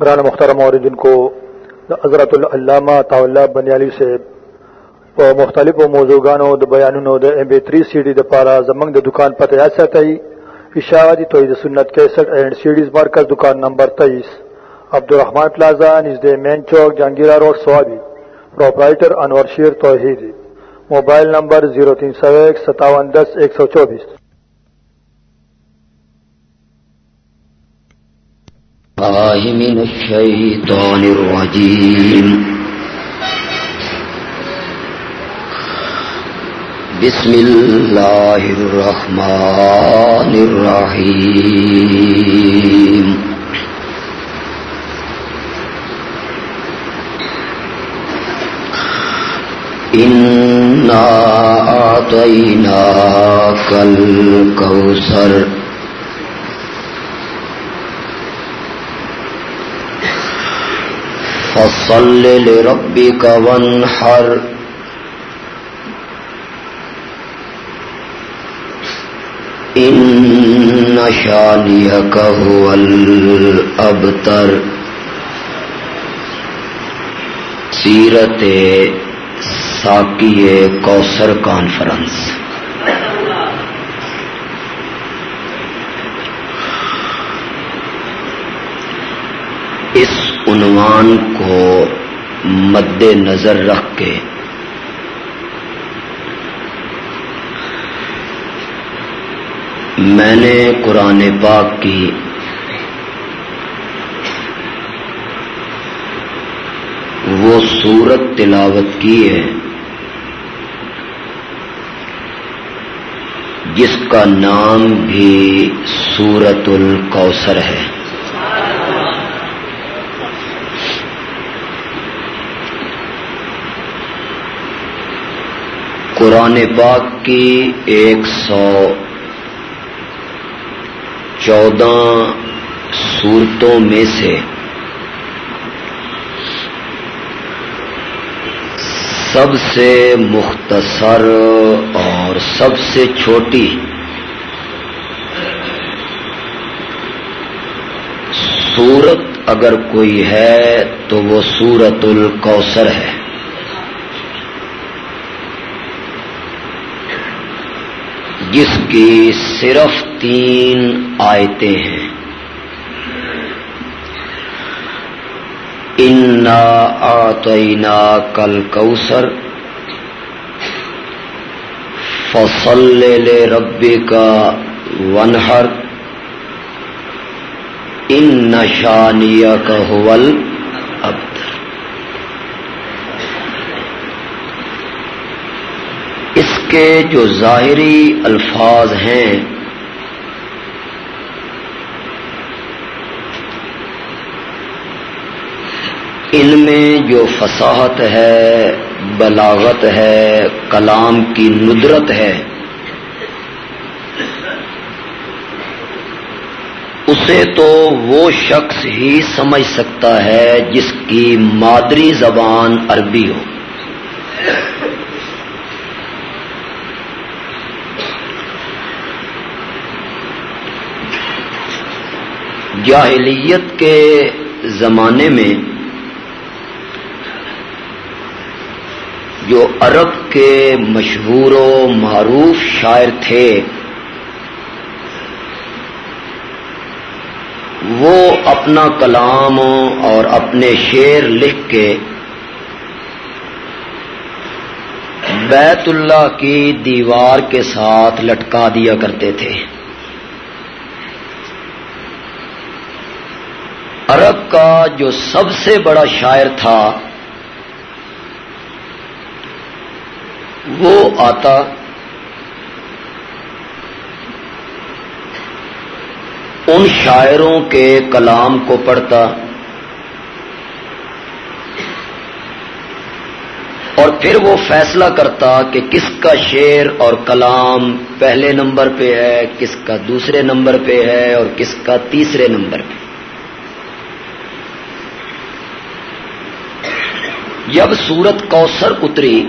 بران محترم اور جن کو حضرت العلامہ طا بنیالی سے په مختلفو موضوعګانو د بیانونو د ام بي 3 سي ډي د پاره زمنګ د دکان پته یا ساتي اشاعتی توحید سنت 61 اینڈ سیډیز مرکز دکان نمبر 23 عبدالرحمان پلازا نزد مین چوک جنگیرا روڈ، سوابی۔ پروپرائٹر انور شیر توحیدی۔ موبائل نمبر 03015710124 الله من الشيطان الرجيم. بسم الله الرحمن الرحيم. إنا أعطيناك الكوثر فصل لربك وانحر. إن شانيك هو الأبتر. سیرت ساکی کوسر کانفرنس اس عنوان کو مد نظر رکھ کے۔ میں نے قرآن پاک کی وہ سورت تلاوت کی ہے، جس کا نام بھی سورت الکوثر ہے۔ قرآن پاک کی ایک سو چودہ صورتوں میں سے سب سے مختصر اور سب سے چھوٹی سورت اگر کوئی ہے تو وہ سورت الکوثر ہے۔ جس کی صرف تین آیتیں ہیں۔ انا آتینا کل کوسر فصل لے ربی کا ونہر ان نشانیہ کا حول ابتر اس کے جو ظاہری الفاظ ہیں۔ ان میں جو فصاحت ہے، بلاغت ہے، کلام کی ندرت ہے، اسے تو وہ شخص ہی سمجھ سکتا ہے جس کی مادری زبان عربی ہو۔ جاہلیت کے زمانے میں جو عرب کے مشہور و معروف شاعر تھے، وہ اپنا کلام اور اپنے شعر لکھ کے بیت اللہ کی دیوار کے ساتھ لٹکا دیا کرتے تھے۔ عرب کا جو سب سے بڑا شاعر تھا، وہ آتا۔ ان شاعروں کے کلام کو پڑھتا۔ اور پھر وہ فیصلہ کرتا کہ کس کا شعر اور کلام پہلے نمبر پہ ہے، کس کا دوسرے نمبر پہ ہے اور کس کا تیسرے نمبر پہ۔ جب سورت کوثر اتری،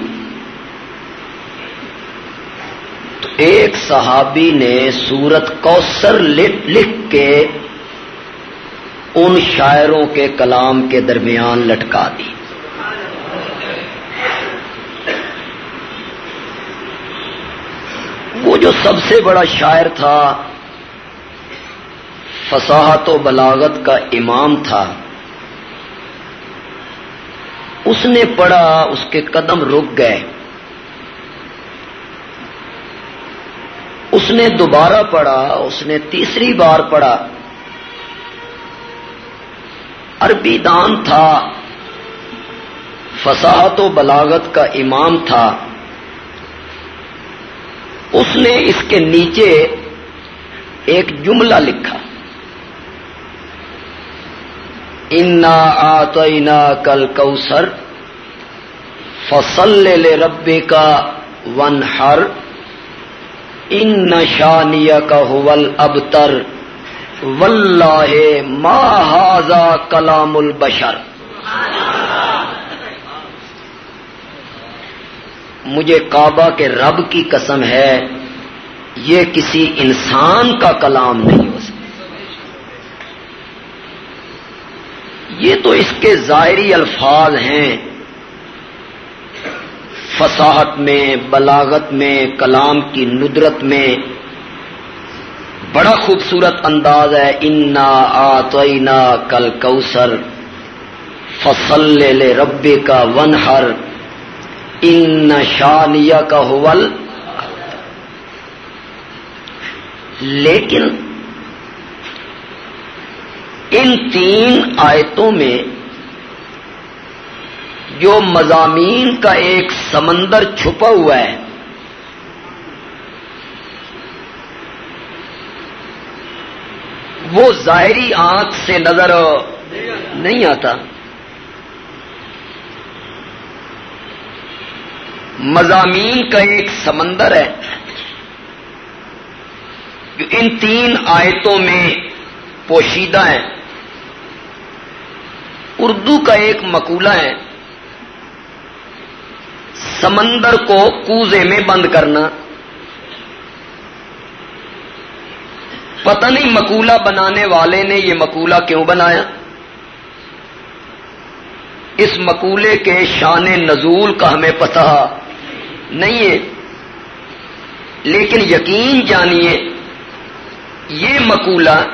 تو ایک صحابی نے سورت کوثر لکھ کے ان شاعروں کے کلام کے درمیان لٹکا دی۔ وہ جو سب سے بڑا شاعر تھا، فصاحت و بلاغت کا امام تھا اس نے پڑھا، اس کے قدم رک گئے۔ اس نے دوبارہ پڑھا، اس نے تیسری بار پڑھا۔ عربی دان تھا۔ فصاحت و بلاغت کا امام تھا۔ اس نے اس کے نیچے ایک جملہ لکھا۔ انا آتینا کل کوسر فصل لے ربے کا ون ہر ان نشانیہ کا حول ابتر واللہ ما ہاضا کلام البشر مجھے کعبہ کے رب کی قسم ہے، یہ کسی انسان کا کلام نہیں ہو سکتا یہ تو اس کے ظاہری الفاظ ہیں۔ فصاحت میں، بلاغت میں، کلام کی ندرت میں۔ بڑا خوبصورت انداز ہے، انا آتوئینا کل کوسر فصل لے ربے کا ون ہر ان شانیہ کا حول لیکن ان تین آیتوں میں جو مضامین کا ایک سمندر چھپا ہوا ہے، وہ ظاہری آنکھ سے نظر نہیں آتا۔ مضامین کا ایک سمندر ہے۔ جو ان تین آیتوں میں پوشیدہ ہے اردو کا ایک مقولہ ہے، سمندر کو کوزے میں بند کرنا۔ پتہ نہیں مقولہ بنانے والے نے یہ مقولہ کیوں بنایا۔ اس مقولے کے شان نزول کا ہمیں پتہ نہیں ہے۔ لیکن یقین جانیے، یہ مقولہ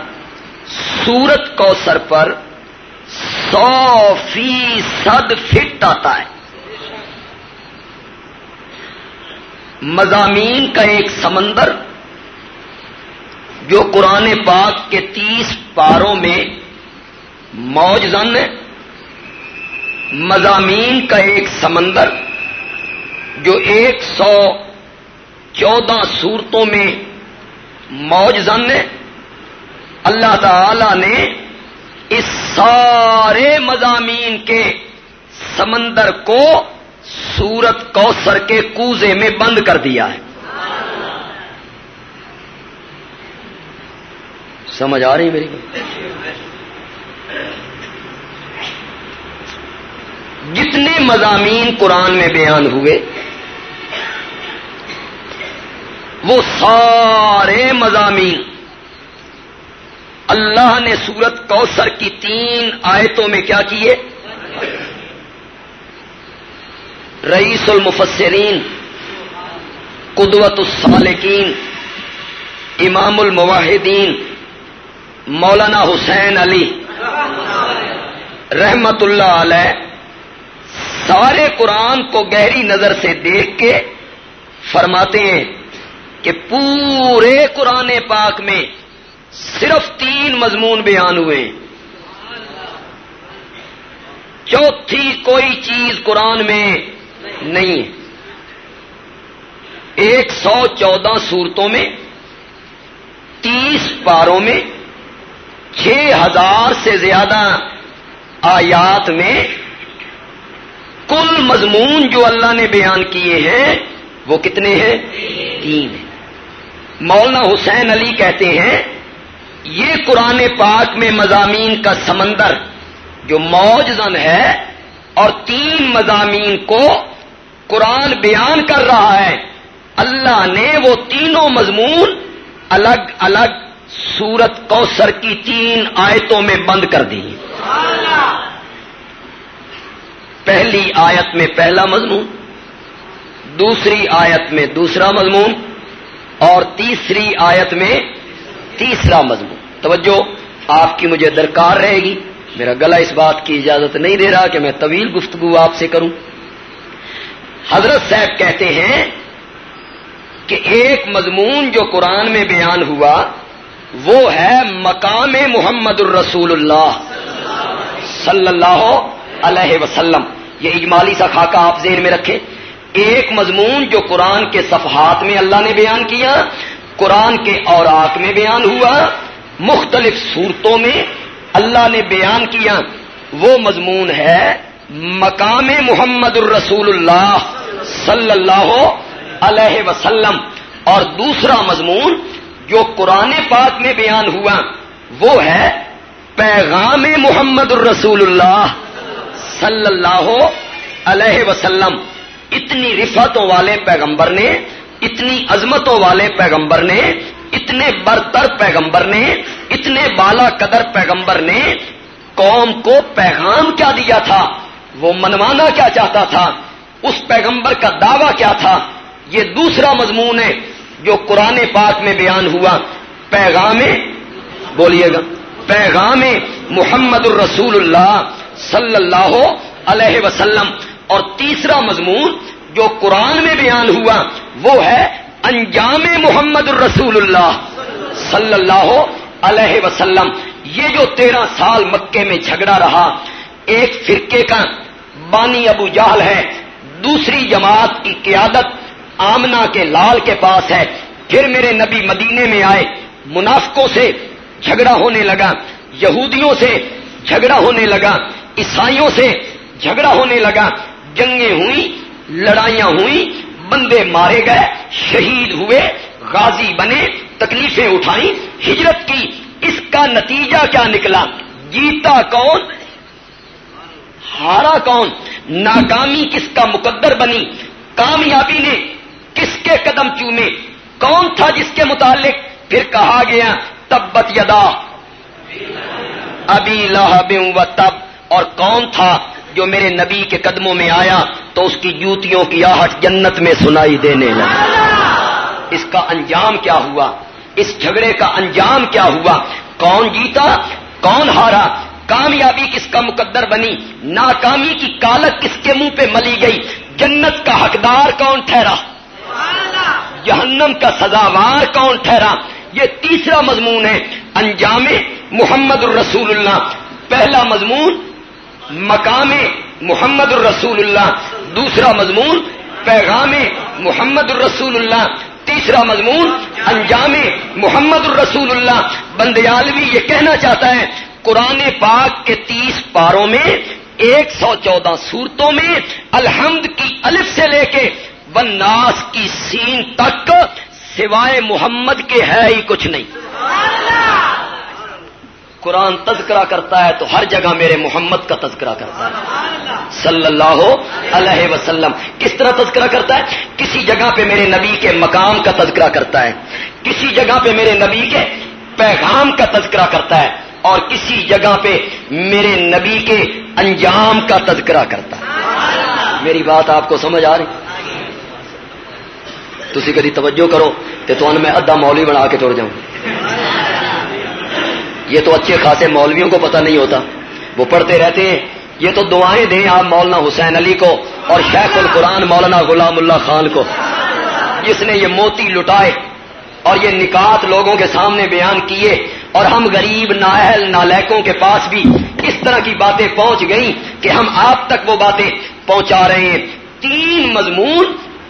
سورت کوثر پر سو فیصد فٹ آتا ہے۔ مضامین کا ایک سمندر جو قرآن پاک کے تیس پاروں میں موج زن ہے۔ مضامین کا ایک سمندر جو ایک سو چودہ صورتوں میں موج زن ہے۔ اللہ تعالی نے اس سارے مضامین کے سمندر کو سورت کوسر کے کوزے میں بند کر دیا ہے۔ سمجھ آ رہی میری جتنے مضامین قرآن میں بیان ہوئے، وہ سارے مضامین اللہ نے سورت کوثر کی تین آیتوں میں کیا کیے؟ رئیس المفسرین قدوت السالکین، امام المواحدین، مولانا حسین علی، رحمت اللہ علیہ، سارے قرآن کو گہری نظر سے دیکھ کے فرماتے ہیں کہ پورے قرآن پاک میں صرف تین مضمون بیان ہوئے۔ چوتھی کوئی چیز قرآن میں نہیں۔ ہے ایک سو چودہ صورتوں میں، تیس پاروں میں، چھ ہزار سے زیادہ آیات میں کل مضمون جو اللہ نے بیان کیے ہیں، وہ کتنے ہیں؟ تین مولانا حسین علی کہتے ہیں یہ قرآن پاک میں مضامین کا سمندر جو موجزن ہے اور تین مضامین کو قرآن بیان کر رہا ہے، اللہ نے وہ تینوں مضمون الگ الگ سورت کوسر کی تین آیتوں میں بند کر دی۔ پہلی آیت میں پہلا مضمون، دوسری آیت میں دوسرا مضمون، اور تیسری آیت میں تیسرا مضمون۔ توجہ، آپ کی مجھے درکار رہے گی۔ میرا گلا اس بات کی اجازت نہیں دے رہا کہ میں طویل گفتگو آپ سے کروں۔ حضرت صاحب کہتے ہیں کہ ایک مضمون جو قرآن میں بیان ہوا، وہ ہے مقام محمد الرسول اللہ صلی اللہ علیہ وسلم۔ یہ اجمالی سا خاکہ آپ ذہن میں رکھیں۔ ایک مضمون جو قرآن کے صفحات میں اللہ نے بیان کیا قرآن کے اوراق میں بیان ہوا، مختلف صورتوں میں اللہ نے بیان کیا، وہ مضمون ہے مقام محمد الرسول اللہ صلی اللہ علیہ وسلم۔ اور دوسرا مضمون جو قرآن پاک میں بیان ہوا، وہ ہے پیغام محمد الرسول اللہ صلی اللہ علیہ وسلم۔ اتنی رفتوں والے پیغمبر نے اتنی عظمتوں والے پیغمبر نے، اتنے برتر پیغمبر نے، اتنے بالا قدر پیغمبر نے قوم کو پیغام کیا دیا تھا، وہ منوانا کیا چاہتا تھا، اس پیغمبر کا دعویٰ کیا تھا؟ یہ دوسرا مضمون ہے جو قرآن پاک میں بیان ہوا۔ پیغام، بولیے گا، پیغام محمد الرسول اللہ صلی اللہ علیہ وسلم۔ اور تیسرا مضمون جو قرآن میں بیان ہوا، وہ ہے انجام محمد الرسول اللہ صلی اللہ علیہ وسلم۔ یہ جو تیرہ سال مکے میں جھگڑا رہا، ایک فرقے کا بانی ابو جہل ہے، دوسری جماعت کی قیادت آمنا کے لال کے پاس ہے۔ پھر میرے نبی مدینے میں آئے، منافقوں سے جھگڑا ہونے لگا، یہودیوں سے جھگڑا ہونے لگا، عیسائیوں سے جھگڑا ہونے لگا، جنگیں ہوئی لڑائیاں ہوئی بندے مارے گئے، شہید ہوئے، غازی بنے، تکلیفیں اٹھائیں، ہجرت کی، اس کا نتیجہ کیا نکلا؟ جیتا کون؟ ہارا کون؟ ناکامی کس کا مقدر بنی؟ کامیابی نے کس کے قدم چومے؟ کون تھا جس کے متعلق؟ پھر کہا گیا، تبت یدا ابھی لاہ و تب، اور کون تھا جو میرے نبی کے قدموں میں آیا تو اس کی جوتیوں کی آہٹ جنت میں سنائی دینے لگا۔ اس کا انجام کیا ہوا؟ اس جھگڑے کا انجام کیا ہوا؟ کون جیتا؟ کون ہارا؟ کامیابی کس کا مقدر بنی؟ ناکامی کی کالک کس کے منہ پہ ملی گئی؟ جنت کا حقدار کون ٹھہرا؟ جہنم کا سزاوار کون ٹھہرا؟ یہ تیسرا مضمون ہے، انجام محمد الرسول اللہ۔ پہلا مضمون مقام محمد الرسول اللہ، دوسرا مضمون، پیغام محمد الرسول اللہ، تیسرا مضمون، انجام محمد الرسول اللہ۔ بندیالوی یہ کہنا چاہتا ہے، قرآن پاک کے تیس پاروں میں، ایک سو چودہ صورتوں میں، الحمد کی الف سے لے کے بناس کی سین تک، سوائے محمد کے ہے ہی کچھ نہیں۔ قرآن تذکرہ کرتا ہے تو ہر جگہ میرے محمد کا تذکرہ کرتا ہے۔ صلی اللہ علیہ وسلم کس طرح تذکرہ کرتا ہے؟ کسی جگہ پہ میرے نبی کے مقام کا تذکرہ کرتا ہے۔ کسی جگہ پہ میرے نبی کے پیغام کا تذکرہ کرتا ہے۔ اور کسی جگہ پہ میرے نبی کے انجام کا تذکرہ کرتا ہے۔ میری بات آپ کو سمجھ آ رہی؟ تھی کدی توجہ کرو کہ تو میں ادھا مولوی بنا کے توڑ جاؤں۔ یہ تو اچھے خاصے مولویوں کو پتہ نہیں ہوتا۔ وہ پڑھتے رہتے ہیں۔ یہ تو دعائیں دیں آپ مولانا حسین علی کو اور شیخ القرآن مولانا غلام اللہ خان کو۔ جس نے یہ موتی لٹائے اور یہ نکات لوگوں کے سامنے بیان کیے اور ہم غریب، نااہل، نالیکوں کے پاس بھی اس طرح کی باتیں پہنچ گئیں کہ ہم آپ تک وہ باتیں پہنچا رہے ہیں۔ تین مضمون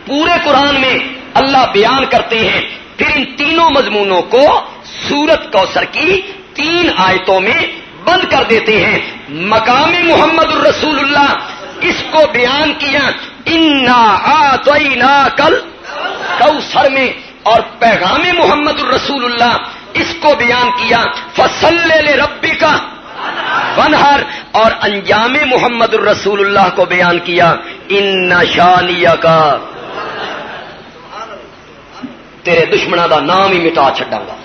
پورے قرآن میں اللہ بیان کرتے ہیں۔ پھر ان تینوں مضمونوں کو سورت کوثر کی تین آیتوں میں بند کر دیتے ہیں۔ مقام محمد الرسول اللہ اس کو بیان کیا۔ انا کل سر میں۔ اور پیغام محمد الرسول اللہ اس کو بیان کیا۔ فصل لے ربی کا بنہر اور انجام محمد الرسول اللہ کو بیان کیا۔ ان شانیہ کا تیرے دشمنا کا نام ہی مٹا چڈا گا۔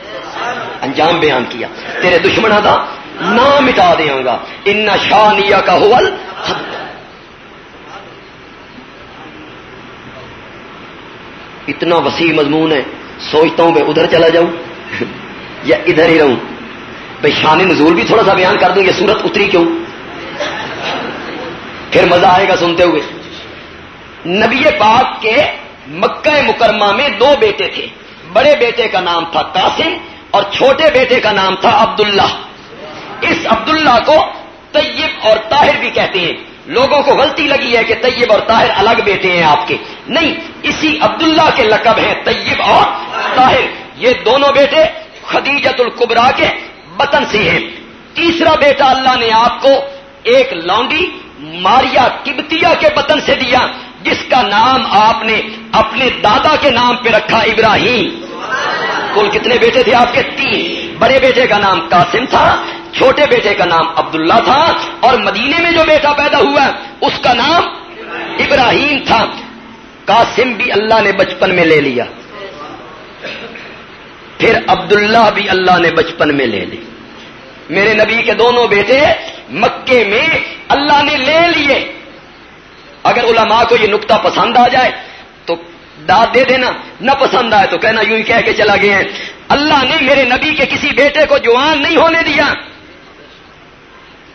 انجام بیان کیا۔ تیرے دشمن تھا نہ مٹا دیا گا۔ ان شانیہ کا حول اتنا وسیع مضمون ہے، سوچتا ہوں میں ادھر چلا جاؤں یا ادھر ہی رہوں۔ بھائی شان نزول بھی تھوڑا سا بیان کر دوں یہ سورت اتری کیوں؟ پھر مزہ آئے گا سنتے ہوئے۔ نبی پاک کے مکہ مکرمہ میں دو بیٹے تھے۔ بڑے بیٹے کا نام تھا قاسم اور چھوٹے بیٹے کا نام تھا عبداللہ۔ اس عبداللہ کو طیب اور طاہر بھی کہتے ہیں۔ لوگوں کو غلطی لگی ہے کہ طیب اور طاہر الگ بیٹے ہیں آپ کے۔ نہیں، اسی عبداللہ کے لقب ہیں طیب اور طاہر۔ یہ دونوں بیٹے خدیجت القبرا کے بطن سے ہیں۔ تیسرا بیٹا اللہ نے آپ کو ایک لانڈی ماریا کبتیا کے بطن سے دیا، جس کا نام آپ نے اپنے دادا کے نام پہ رکھا، ابراہیم۔ کل کتنے بیٹے تھے آپ کے؟ تین۔ بڑے بیٹے کا نام قاسم تھا، چھوٹے بیٹے کا نام عبداللہ تھا، اور مدینے میں جو بیٹا پیدا ہوا، اس کا نام ابراہیم تھا۔ قاسم بھی اللہ نے بچپن میں لے لیا۔ پھر عبداللہ بھی اللہ نے بچپن میں لے لی میرے نبی کے دونوں بیٹے مکے میں اللہ نے لے لیے۔ اگر علماء کو یہ نقطہ پسند آ جائے داد دے دینا، نہ پسند آئے تو کہنا یوں ہی کہہ کے چلا گیا ہے اللہ نے میرے نبی کے کسی بیٹے کو جوان نہیں ہونے دیا۔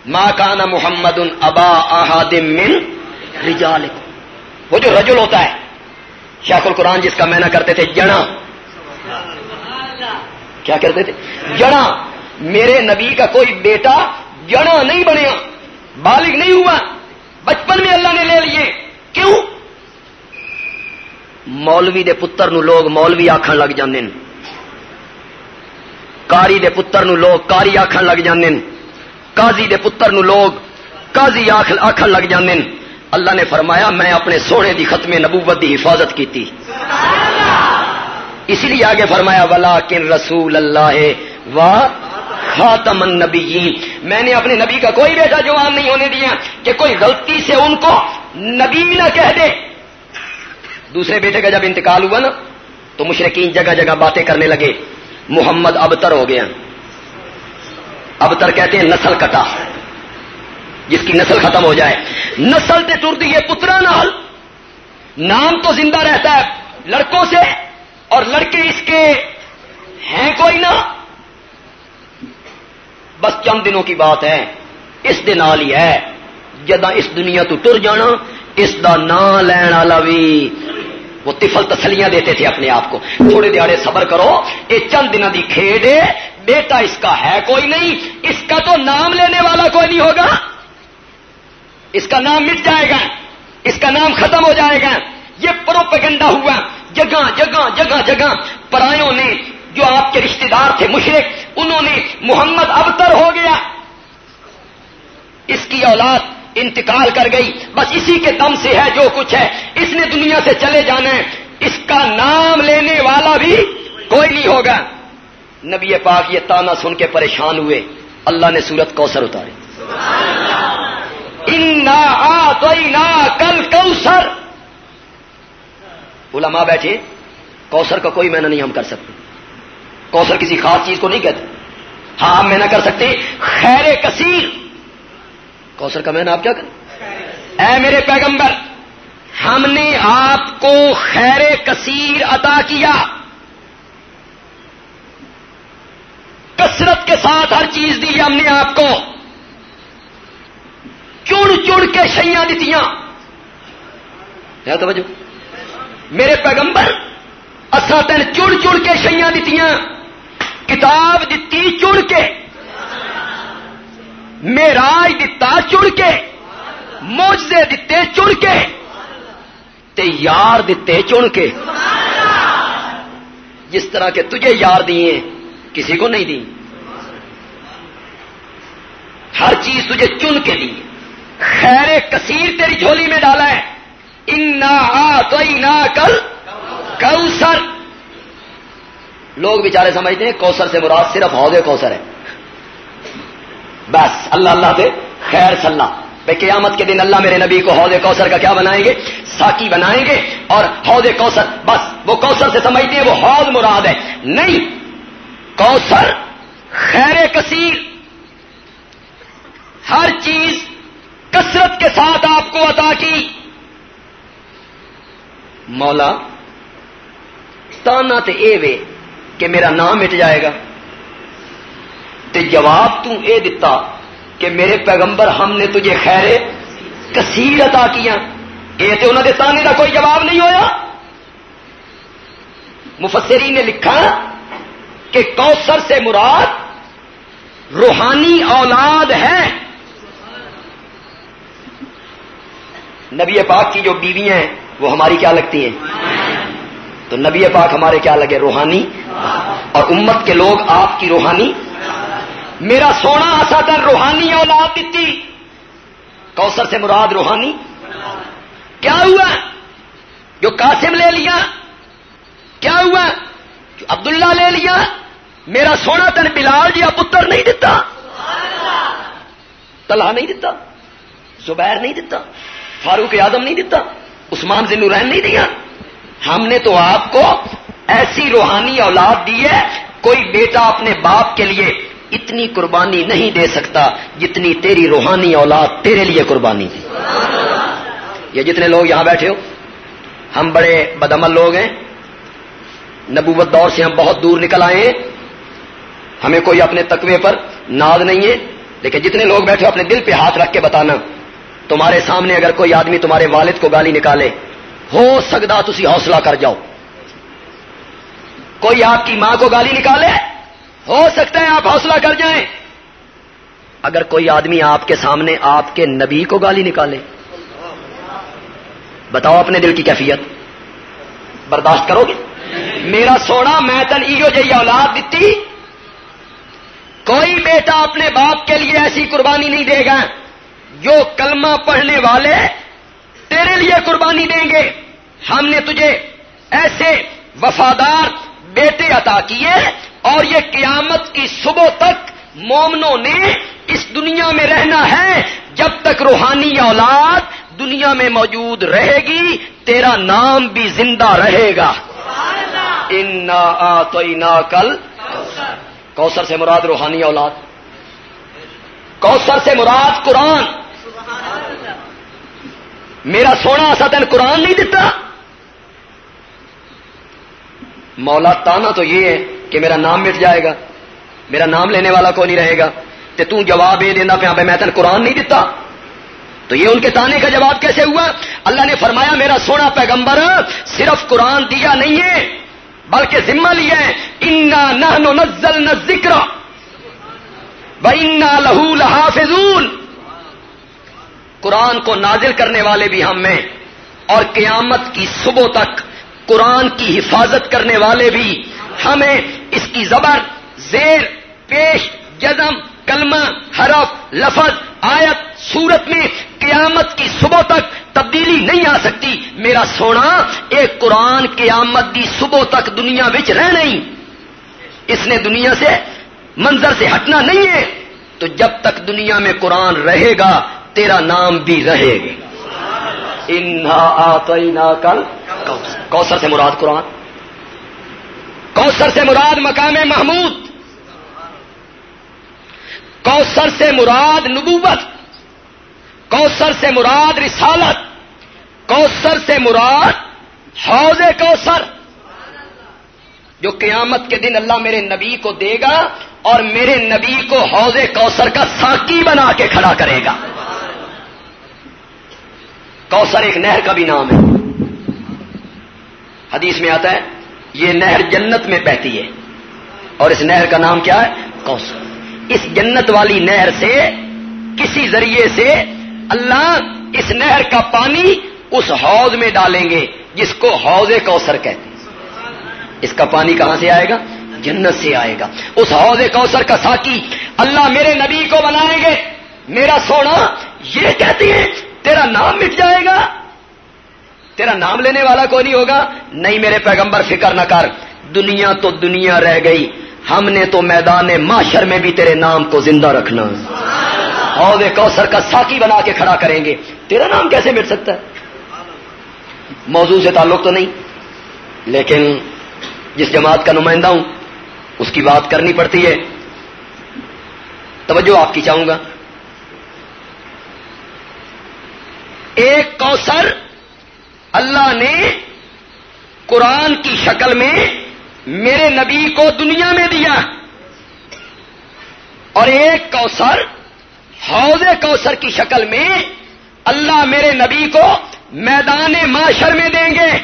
ماں کانا محمد ان ابا احادم من رجال وہ جو رجل ہوتا ہے، شیخ القرآن جس کا مینا کرتے تھے جڑا کیا کرتے تھے؟ جڑا میرے نبی کا کوئی بیٹا جڑا نہیں بنیا، بالغ نہیں ہوا۔ بچپن میں اللہ نے لے لیے۔ کیوں؟ مولوی دے پتر نو لوگ مولوی آخر لگ جاندے کاری دے پتر نو لوگ کاری آخر لگ جاندے قاضی دے پتر نو لوگ قاضی آخر لگ جاندے اللہ نے فرمایا، میں اپنے سونے دی ختم نبوت دی حفاظت کی تھی اسی لیے آگے فرمایا ولا کن رسول اللہ واہ خاتم النبیین میں نے اپنے نبی کا کوئی بیٹا جوان نہیں ہونے دیا کہ کوئی غلطی سے ان کو نبی نہ کہہ دے۔ دوسرے بیٹے کا جب انتقال ہوا نا، تو مشرقین جگہ جگہ باتیں کرنے لگے۔ محمد ابتر ہو گیا ابتر کہتے ہیں نسل کٹا۔ جس کی نسل ختم ہو جائے۔ نسل سے ٹرتی ہے پترا نال۔ نام تو زندہ رہتا ہے لڑکوں سے، اور لڑکے اس کے ہیں کوئی نہ بس چند دنوں کی بات ہے۔ اس دن ہی ہے۔ جدا اس دنیا تو ٹر جانا، اس دا نام لین والا بھی وہ تفل تسلیاں دیتے تھے اپنے آپ کو۔ تھوڑے دیہڑے صبر کرو، یہ چند دنوں کی کھیڈ ہے۔ بیٹا اس کا ہے کوئی نہیں، اس کا تو نام لینے والا کوئی نہیں ہوگا۔ اس کا نام مٹ جائے گا، اس کا نام ختم ہو جائے گا۔ یہ پروپگنڈا ہوا۔ جگہ جگہ جگہ جگہ۔ پرایوں نے جو آپ کے رشتہ دار تھے، مشرق، انہوں نے محمد ابتر ہو گیا۔ اس کی اولاد انتقال کر گئی۔ بس اسی کے دم سے ہے جو کچھ ہے۔ اس نے دنیا سے چلے جانا ہے۔ اس کا نام لینے والا بھی کوئی نہیں ہوگا۔ نبی پاک یہ تانا سن کے پریشان ہوئے۔ اللہ نے سورت کوسر اتارے۔ انا کل کوسر علماء بیٹھے۔ کوسر کا کوئی معنی نہیں ہم کر سکتے۔ کوثر کسی خاص چیز کو نہیں کہتے۔ ہاں ہم میں نہ کر سکتے۔ خیر کثیر۔ کوثر کا میں آپ کیا کریں اے میرے پیغمبر ہم نے آپ کو خیر کثیر عطا کیا۔ کثرت کے ساتھ ہر چیز دی ہم نے آپ کو۔ چڑ چڑ کے شیاں دیتی توجہ۔ میرے پیغمبر اصا تین چڑ چڑ کے شیاں دیتی کتاب دتی چڑ کے۔ میراج دتا چڑ کے موجے دیتے چڑ کے، تے یار دیتے چن کے۔ جس طرح کے تجھے یار دیے کسی کو نہیں دی۔ ہر چیز تجھے چن کے دی۔ خیر کثیر تیری جھولی میں ڈالا ہے۔ ان تو کل کوسر لوگ بیچارے سمجھتے ہیں کوسر سے مراد صرف حوض کوسر ہے۔ بس، اللہ اللہ سے خیر صلاح بھائی قیامت کے دن اللہ میرے نبی کو حوض کوسر کا کیا بنائیں گے؟ ساکی بنائیں گے اور حوض کوسر بس، وہ کوسر سے سمجھتے ہیں وہ حوض مراد ہے۔ نہیں کوسر کثیر۔ ہر چیز کثرت کے ساتھ آپ کو عطا کی۔ مولا، تانا تے اے وے کہ میرا نام مٹ جائے گا۔ تے جواب تو اے دتا کہ میرے پیغمبر ہم نے تجھے خیر کثیر عطا کیا یہ تو انہوں نے تانے کا کوئی جواب نہیں ہویا؟ مفسری نے لکھا کہ کوثر سے مراد روحانی اولاد ہے۔ نبی پاک کی جو بیویاں ہیں، وہ ہماری کیا لگتی ہیں؟ تو نبی پاک ہمارے کیا لگے؟ روحانی۔ اور امت کے لوگ آپ کی روحانی میرا سونا آسا در روحانی اولاد دیتی۔ کوثر سے مراد روحانی۔ کیا ہوا؟ جو قاسم لے لیا۔ کیا ہوا؟ جو عبداللہ لے لیا۔ میرا سونا تن بلال جی پتر نہیں دتا تلا نہیں دتا زبیر نہیں دتا فاروق اعظم نہیں دتا عثمان ذنو رحم نہیں دیا۔ ہم نے تو آپ کو ایسی روحانی اولاد دی ہے۔ کوئی بیٹا اپنے باپ کے لیے اتنی قربانی نہیں دے سکتا جتنی تیری روحانی اولاد تیرے لیے قربانی دی۔ یہ جتنے لوگ یہاں بیٹھے ہو، ہم بڑے بدعمل لوگ ہیں۔ نبوت دور سے ہم بہت دور نکل آئے ہیں۔ ہمیں کوئی اپنے تقوی پر ناز نہیں ہے۔ لیکن جتنے لوگ بیٹھے ہو، اپنے دل پہ ہاتھ رکھ کے بتانا، تمہارے سامنے اگر کوئی آدمی تمہارے والد کو گالی نکالے، ہو سکتا تھی حوصلہ کر جاؤ۔ کوئی آپ کی ماں کو گالی نکالے ہو سکتا ہے آپ حوصلہ کر جائیں۔ اگر کوئی آدمی آپ کے سامنے آپ کے نبی کو گالی نکالے۔ بتاؤ اپنے دل کی کیفیت۔ برداشت کرو گے۔ میرا سونا میں تن ایو جی اولاد دیتی۔ کوئی بیٹا اپنے باپ کے لیے ایسی قربانی نہیں دے گا۔ جو کلمہ پڑھنے والے تیرے لیے قربانی دیں گے۔ ہم نے تجھے ایسے وفادار بیٹے عطا کیے اور یہ قیامت کی صبح تک مومنوں نے اس دنیا میں رہنا ہے۔ جب تک روحانی اولاد دنیا میں موجود رہے گی تیرا نام بھی زندہ رہے گا۔ انا کل کوثر۔ سے مراد روحانی اولاد۔ کوثر سے مراد قرآن۔ میرا سونا سا تین قرآن نہیں دتا؟ مولا تانا تو یہ ہے کہ میرا نام مٹ جائے گا، میرا نام لینے والا کو نہیں رہے گا؟ تو تم جواب یہ دینا پہ ہاں میں تین قرآن نہیں دیتا تو یہ ان کے تانے کا جواب کیسے ہوا؟ اللہ نے فرمایا میرا سونا پیغمبر صرف قرآن دیا نہیں ہے، بلکہ ذمہ لیا ہے۔ انا نہ نزل نہ ذکر انا لہو لحافظون۔ قرآن کو نازل کرنے والے بھی ہم میں اور قیامت کی صبح تک قرآن کی حفاظت کرنے والے بھی ہمیں اس کی زبر، زیر، پیش، جزم، کلمہ، حرف، لفظ، آیت، صورت میں قیامت کی صبح تک تبدیلی نہیں آ سکتی۔ میرا سونا، ایک قرآن قیامت کی صبح تک دنیا بچ رہ نہیں۔ اس نے دنیا سے منظر سے ہٹنا نہیں ہے۔ تو جب تک دنیا میں قرآن رہے گا، تیرا نام بھی رہے گا۔ انہا کل کوثر سے مراد قرآن؟ کوثر سے مراد مقام محمود؟ کوثر سے مراد نبوت؟ کوثر سے مراد رسالت؟ کوثر سے مراد حوض کوثر جو قیامت کے دن اللہ میرے نبی کو دے گا اور میرے نبی کو حوض کوثر کا ساکی بنا کے کھڑا کرے گا۔ کوثر ایک نہر کا بھی نام ہے۔ حدیث میں آتا ہے، یہ نہر جنت میں بہتی ہے۔ اور اس نہر کا نام کیا ہے؟ کوثر۔ اس جنت والی نہر سے، کسی ذریعے سے اللہ اس نہر کا پانی اس حوض میں ڈالیں گے، جس کو حوض کوثر کہتے ہیں۔ اس کا پانی کہاں سے آئے گا؟ جنت سے آئے گا۔ اس حوض کوثر کا ساکی اللہ میرے نبی کو بنائیں گے۔ میرا سونا یہ کہتی ہے، تیرا نام مٹ جائے گا۔ تیرا نام لینے والا کوئی نہیں ہوگا؟ نہیں میرے پیغمبر فکر نہ کر۔ دنیا تو دنیا رہ گئی۔ ہم نے تو میدان معاشر میں بھی تیرے نام کو زندہ رکھنا۔ اور کوثر کا ساکی بنا کے کھڑا کریں گے۔ تیرا نام کیسے مٹ سکتا ہے؟ موضوع سے تعلق تو نہیں لیکن جس جماعت کا نمائندہ ہوں اس کی بات کرنی پڑتی ہے۔ توجہ آپ کی چاہوں گا۔ ایک کوثر اللہ نے قرآن کی شکل میں میرے نبی کو دنیا میں دیا۔ اور ایک کوثر، حوض کوثر کی شکل میں اللہ میرے نبی کو میدان معاشر میں دیں گے۔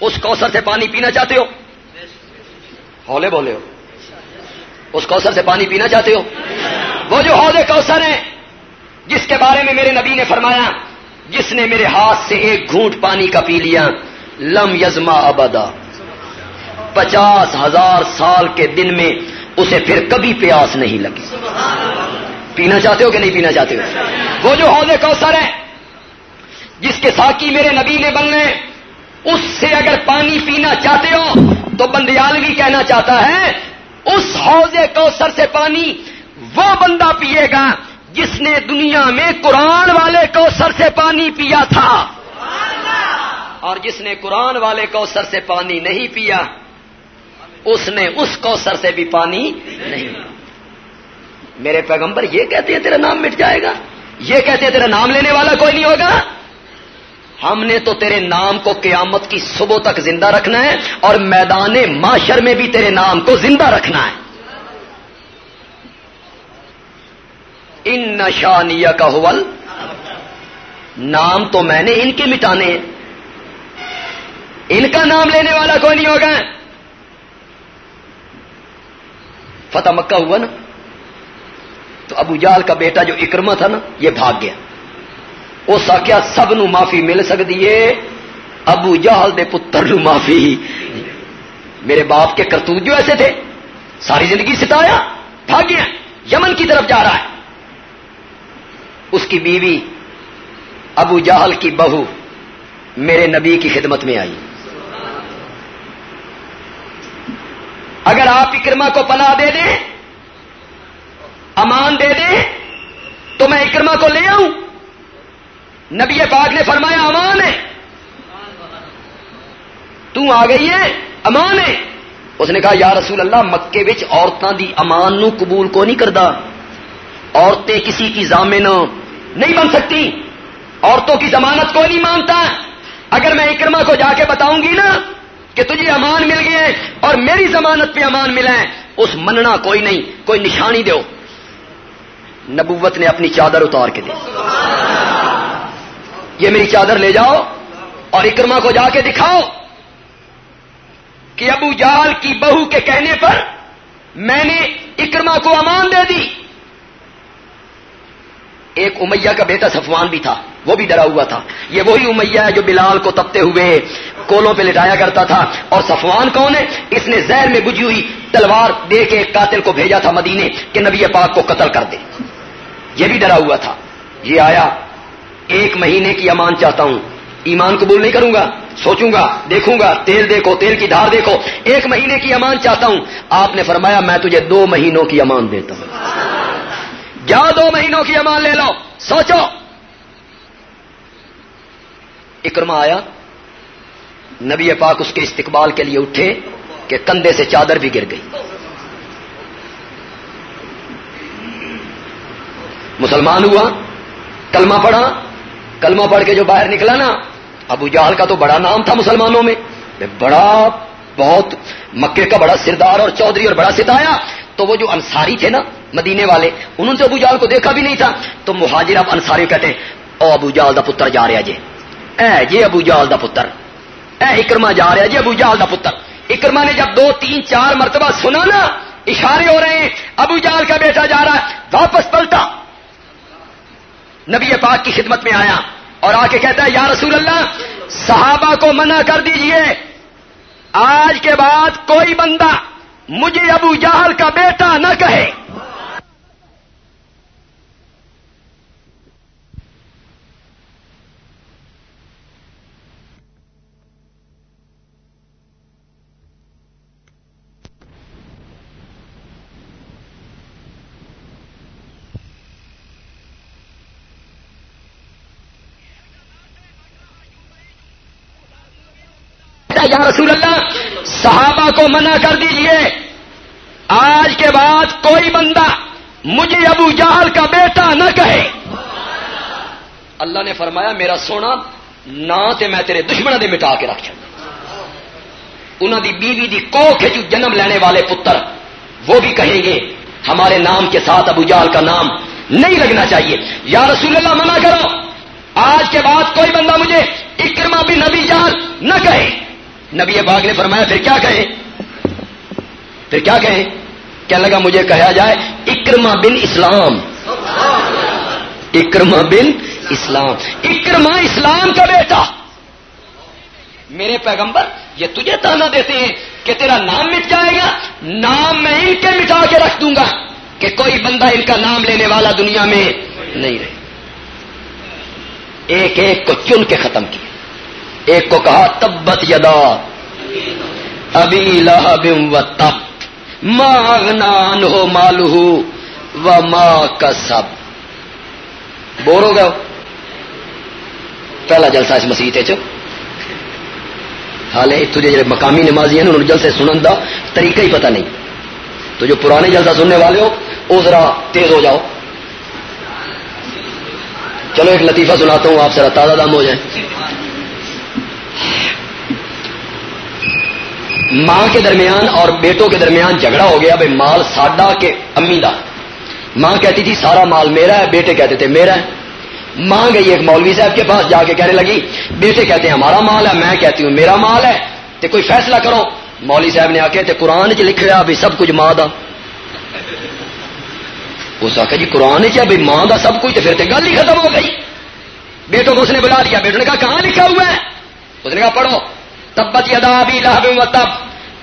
اس کوثر سے پانی پینا چاہتے ہو؟ ہولے بولے ہو۔ اس کوثر سے پانی پینا چاہتے ہو؟ وہ جو حوض کوثر ہے، جس کے بارے میں میرے نبی نے فرمایا جس نے میرے ہاتھ سے ایک گھونٹ پانی کا پی لیا، لم یزما ابدا۔ پچاس ہزار سال کے دن میں اسے پھر کبھی پیاس نہیں لگی۔ پینا چاہتے ہو کہ نہیں پینا چاہتے ہو؟ وہ جو حوض کوثر ہے، جس کے ساکی میرے نبی نے بننے، اس سے اگر پانی پینا چاہتے ہو، تو بندیالوی کہنا چاہتا ہے، اس حوض کوثر سے پانی وہ بندہ پیے گا جس نے دنیا میں قرآن والے کوثر سے پانی پیا تھا۔ اور جس نے قرآن والے کوثر سے پانی نہیں پیا، اس نے اس کوثر سے بھی پانی نہیں۔ میرے پیغمبر یہ کہتے ہیں تیرا نام مٹ جائے گا، یہ کہتے ہیں تیرا نام لینے والا کوئی نہیں ہوگا۔ ہم نے تو تیرے نام کو قیامت کی صبح تک زندہ رکھنا ہے اور میدان معاشر میں بھی تیرے نام کو زندہ رکھنا ہے۔ ان نشانیہ کا حول نام تو میں نے ان کے مٹانے ہیں. ان کا نام لینے والا کوئی نہیں ہوگا؟ فتح مکہ ہوا نا؟ تو ابو جال کا بیٹا جو اکرما تھا نا، یہ بھاگ گیا. اس آخیا سب نو معافی مل سکتی ہے. ابو جہل دے پتر نو معافی. میرے باپ کے کرتوت جو ایسے تھے، ساری زندگی ستایا، بھاگ گیا، یمن کی طرف جا رہا ہے. اس کی بیوی ابو جہل کی بہو میرے نبی کی خدمت میں آئی۔ اگر آپ اکرما کو پناہ دے دیں، امان دے دیں، تو میں اکرما کو لے آؤں۔ نبی پاک نے فرمایا، امان ہے۔ تو آ گئی ہے، امان ہے۔ اس نے کہا، یا رسول اللہ، مکے بچ عورتوں دی امان نو قبول کو نہیں کرتا عورتیں کسی کی ضامن نہیں بن سکتی۔ عورتوں کی ضمانت کو نہیں مانتا۔ اگر میں اکرما کو جا کے بتاؤں گی نا کہ تجھے امان مل گئے اور میری ضمانت پہ امان ملا ہے، اس مننا کوئی نہیں، کوئی نشانی دو نبوت نے اپنی چادر اتار کے دی۔ یہ میری چادر لے جاؤ اور اکرما کو جا کے دکھاؤ کہ ابو جال کی بہو کے کہنے پر میں نے اکرما کو امان دے دی۔ ایک امیہ کا بیٹا صفوان بھی تھا، وہ بھی ڈرا ہوا تھا۔ یہ وہی امیہ ہے جو بلال کو تپتے ہوئے کولوں پہ لٹایا کرتا تھا۔ اور صفوان کون ہے؟ اس نے زہر میں بجھی ہوئی تلوار دے کے ایک قاتل کو بھیجا تھا مدینے کہ نبی پاک کو قتل کر دے۔ یہ بھی ڈرا ہوا تھا۔ یہ آیا۔ ایک مہینے کی امان چاہتا ہوں۔ ایمان قبول نہیں کروں گا، سوچوں گا، دیکھوں گا، تیل دیکھو، تیل کی دھار دیکھو۔ ایک مہینے کی امان چاہتا ہوں۔ آپ نے فرمایا، میں تجھے دو مہینوں کی امان دیتا ہوں۔ جاؤ دو مہینوں کی امان لے لو۔ سوچو۔ اکرما آیا۔ نبی پاک اس کے استقبال کے لیے اٹھے کہ کندھے سے چادر بھی گر گئی۔ مسلمان ہوا۔ کلمہ پڑھا۔ کلمہ پڑھ کے جو باہر نکلا نا، ابو جہل کا تو بڑا نام تھا مسلمانوں میں بڑا بہت مکے کا بڑا سردار اور چودھری اور بڑا ستایا۔ تو وہ جو انصاری تھے نا مدینے والے، انہوں نے ابو جال کو دیکھا بھی نہیں تھا۔ تو مہاجر اب انصاری کہتے او ابو جال دا پتر جا رہا جی۔ اے یہ ابو جال دا پتر۔ اے اکرما جا رہا جی ابو جال دا پتر۔ اکرما نے جب دو، تین، چار مرتبہ سنا نا، اشارے ہو رہے ہیں، ابو جال کا بیٹا جا رہا ہے، واپس پلٹا۔ نبی پاک کی خدمت میں آیا اور آ کے کہتا ہے، یا رسول اللہ، صحابہ کو منع کر دیجیے۔ آج کے بعد کوئی بندہ مجھے ابو جہل کا بیٹا نہ کہے۔ یا رسول اللہ صحابہ کو منع کر دیجیے۔ آج کے بعد کوئی بندہ مجھے ابو جہل کا بیٹا نہ کہے۔ اللہ نے فرمایا، میرا سونا نہ تے میں تیرے دشمنوں دے مٹا کے رکھ چڑا انہوں دی بیوی دی کوکھ جو جنم لینے والے پتر، وہ بھی کہیں گے، ہمارے نام کے ساتھ ابو جال کا نام نہیں لگنا چاہیے۔ یا رسول اللہ، منع کرو۔ آج کے بعد کوئی بندہ مجھے اکرما بھی نبی جال نہ کہے۔ نبی باغ نے فرمایا، پھر کیا کہیں؟ پھر کیا کہیں؟ کیا لگا، مجھے کہا جائے اکرما بن اسلام۔ اکرما بن اسلام۔ اکرما اسلام کا بیٹا۔ میرے پیغمبر، یہ تجھے تانا دیتے ہیں کہ تیرا نام مٹ جائے گا، نام میں ان کے مٹا کے رکھ دوں گا کہ کوئی بندہ ان کا نام لینے والا دنیا میں نہیں رہے۔ ایک ایک کو چن کے ختم کیا۔ ایک کو کہا، تبت یدا ابھی لہب و تب ماغنان ہو مالو و ماں کا سب بور ہو گیا پہلا جلسہ اس مسیح چ حال ہے تجھے جڑے مقامی نمازی ہیں، انہوں جلسے سنن دا طریقہ ہی پتہ نہیں۔ تو جو پرانے جلسہ سننے والے ہو وہ ذرا تیز ہو جاؤ۔ چلو ایک لطیفہ سناتا ہوں، آپ ذرا تازہ دم ہو جائیں۔ ماں کے درمیان اور بیٹوں کے درمیان جھگڑا ہو گیا بھائی، مال ساڈا کے امی دا۔ ماں کہتی تھی، سارا مال میرا ہے، بیٹے کہتے تھے، میرا ہے۔ ماں گئی ایک مولوی صاحب کے پاس، جا کے کہنے لگی، بیٹے کہتے ہیں، ہمارا مال ہے، میں کہتی ہوں، میرا مال ہے تو کوئی فیصلہ کرو۔ مولوی صاحب نے آ کے قرآن چ لکھا بھی سب کچھ ماں دا۔ اس آخر جی قرآن چ بھی ماں دا سب کچھ پھر تو گل ہی ختم ہو گئی۔ بیٹوں کو اس نے بلا دیا، بیٹوں نے کہا، کہاں لکھا ہوا ہے؟ اس نے کہا، پڑھو تبت یدا بھی لاہ و تب۔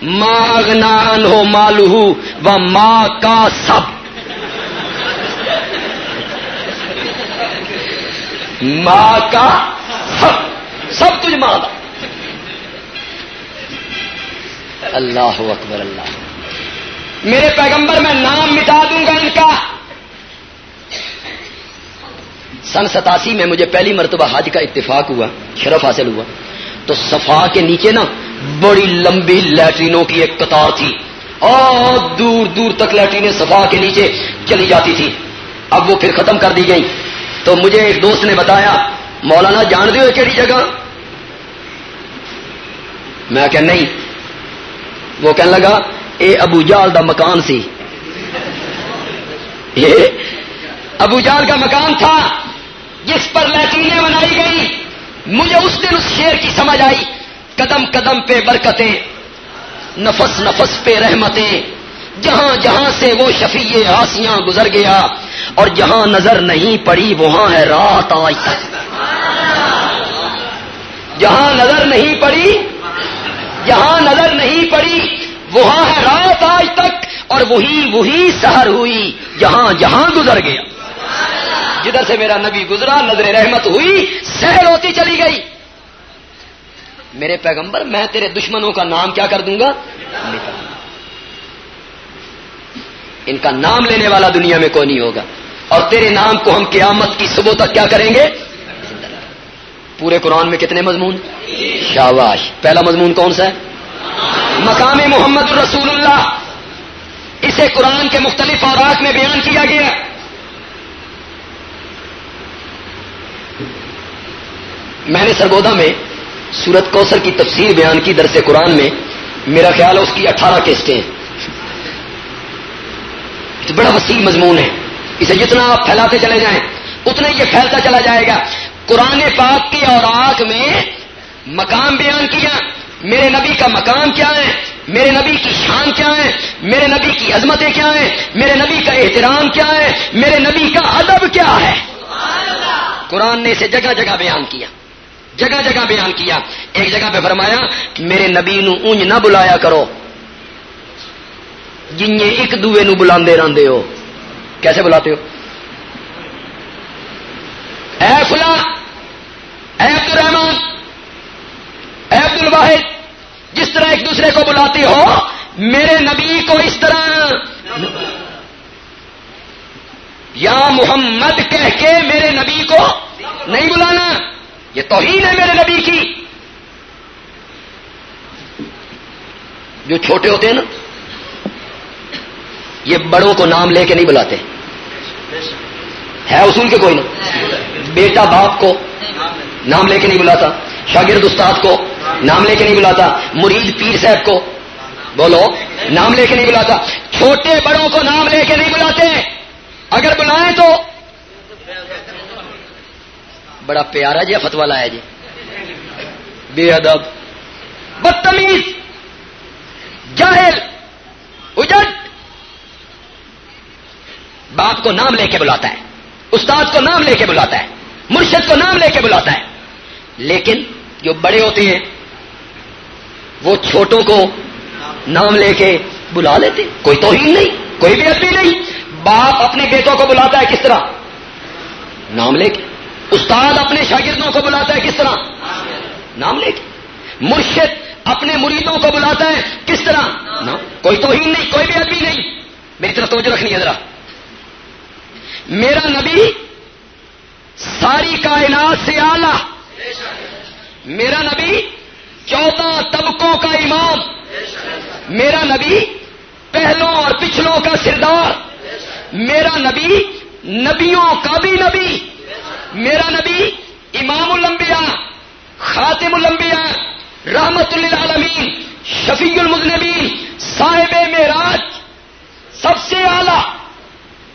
ماں ہو مالو و ماں کا سب۔ ماں کا سب۔ سب تجھ ماں کا اللہ اکبر، اللہ۔ میرے پیغمبر، میں نام مٹا دوں گا ان کا۔ سن ستاسی میں مجھے پہلی مرتبہ حج کا اتفاق ہوا، شرف حاصل ہوا۔ تو صفا کے نیچے نا بڑی لمبی لیٹرینوں کی ایک قطار تھی۔ اور دور دور تک لیٹرینیں صفا کے نیچے چلی جاتی تھی اب وہ پھر ختم کر دی گئی تو مجھے ایک دوست نے بتایا، مولانا جان دو کہڑی جگہ؟ میں کہ نہیں۔ وہ کہنے لگا، اے ابو جال دا مکان سی۔ ابو جال کا مکان تھا جس پر لیٹرینیں بنائی گئی مجھے اس دن اس شیر کی سمجھ آئی، قدم قدم پہ برکتیں، نفس نفس پہ رحمتیں، جہاں جہاں سے وہ شفیع آسیاں گزر گیا، اور جہاں نظر نہیں پڑی وہاں ہے رات آج تک۔ جہاں نظر نہیں پڑی، جہاں نظر نہیں پڑی، وہاں ہے رات آج تک، اور وہی وہی سہر ہوئی، جہاں جہاں گزر گیا۔ جدھر سے میرا نبی گزرا، نظر رحمت ہوئی سہر ہوتی چلی گئی۔ میرے پیغمبر، میں تیرے دشمنوں کا نام کیا کر دوں گا؟ ان کا نام لینے والا دنیا میں کوئی نہیں ہوگا؟ اور تیرے نام کو ہم قیامت کی صبح تک کیا کریں گے؟ پورے قرآن میں کتنے مضمون؟ شاباش۔ پہلا مضمون کون سا ہے؟ مقام محمد الرسول اللہ۔ اسے قرآن کے مختلف اوراق میں بیان کیا گیا۔ میں نے سرگودا میں سورت کوسر کی تفسیر بیان کی درس قرآن میں میرا خیال ہے اس کی اٹھارہ قسطیں ہیں۔ بڑا وسیع مضمون ہے۔ اسے جتنا آپ پھیلاتے چلے جائیں اتنا یہ پھیلتا چلا جائے گا۔ قرآن پاک کی اور آنکھ میں مقام بیان کیا۔ میرے نبی کا مقام کیا ہے؟ میرے نبی کی شان کیا ہے؟ میرے نبی کی عظمتیں کیا ہیں؟ میرے نبی کا احترام کیا ہے؟ میرے نبی کا ادب کیا ہے؟ قرآن نے اسے جگہ جگہ بیان کیا۔ جگہ جگہ بیان کیا، ایک جگہ پہ فرمایا، میرے نبی نو اونج نہ بلایا کرو۔ جن ایک دوے نو بلا رہتے ہو۔ کیسے بلاتے ہو؟ اے فلا اے عبد الرحمان اے عبد الواحد، جس طرح ایک دوسرے کو بلاتے ہو، میرے نبی کو اس طرح یا محمد کہہ کے میرے نبی کو نہیں بلانا۔ یہ توہین ہے میرے نبی کی۔ جو چھوٹے ہوتے ہیں نا، یہ بڑوں کو نام لے کے نہیں بلاتے۔ ہے اصول کے کوئی نہ بیٹا باپ کو نام لے کے نہیں بلاتا، شاگرد استاد کو نام لے کے نہیں بلاتا، مرید پیر صاحب کو بولو، نام لے کے نہیں بلاتا، چھوٹے بڑوں کو نام لے کے نہیں بلاتے۔ اگر بلائیں تو بڑا پیارا جی فتوا لایا جی۔ بے ادب۔ بدتمیز۔ جاہل۔ اجٹ باپ کو نام لے کے بلاتا ہے۔ استاد کو نام لے کے بلاتا ہے۔ مرشد کو نام لے کے بلاتا ہے۔ لیکن جو بڑے ہوتے ہیں، وہ چھوٹوں کو نام لے کے بلا لیتے کوئی توہین نہیں، کوئی بھی نہیں۔ باپ اپنے بیٹوں کو بلاتا ہے کس طرح؟ نام لے کے۔ استاد اپنے شاگردوں کو بلاتا ہے کس طرح؟ نام لے کے۔ مرشد اپنے مریدوں کو بلاتا ہے کس طرح؟ نام۔ کوئی توہین نہیں، کوئی بھی ادبی نہیں۔ میری طرف توجہ رکھنی ہے ذرا۔ میرا نبی ساری کائنات سے آلہ میرا نبی چودہ طبقوں کا امام۔ میرا نبی پہلوں اور پچھلوں کا سردار۔ میرا نبی نبیوں کا بھی نبی۔ میرا نبی امام الانبیاء، خاتم الانبیاء، رحمت للعالمین، شفیع المذنبین، صاحب معراج، سب سے اعلی۔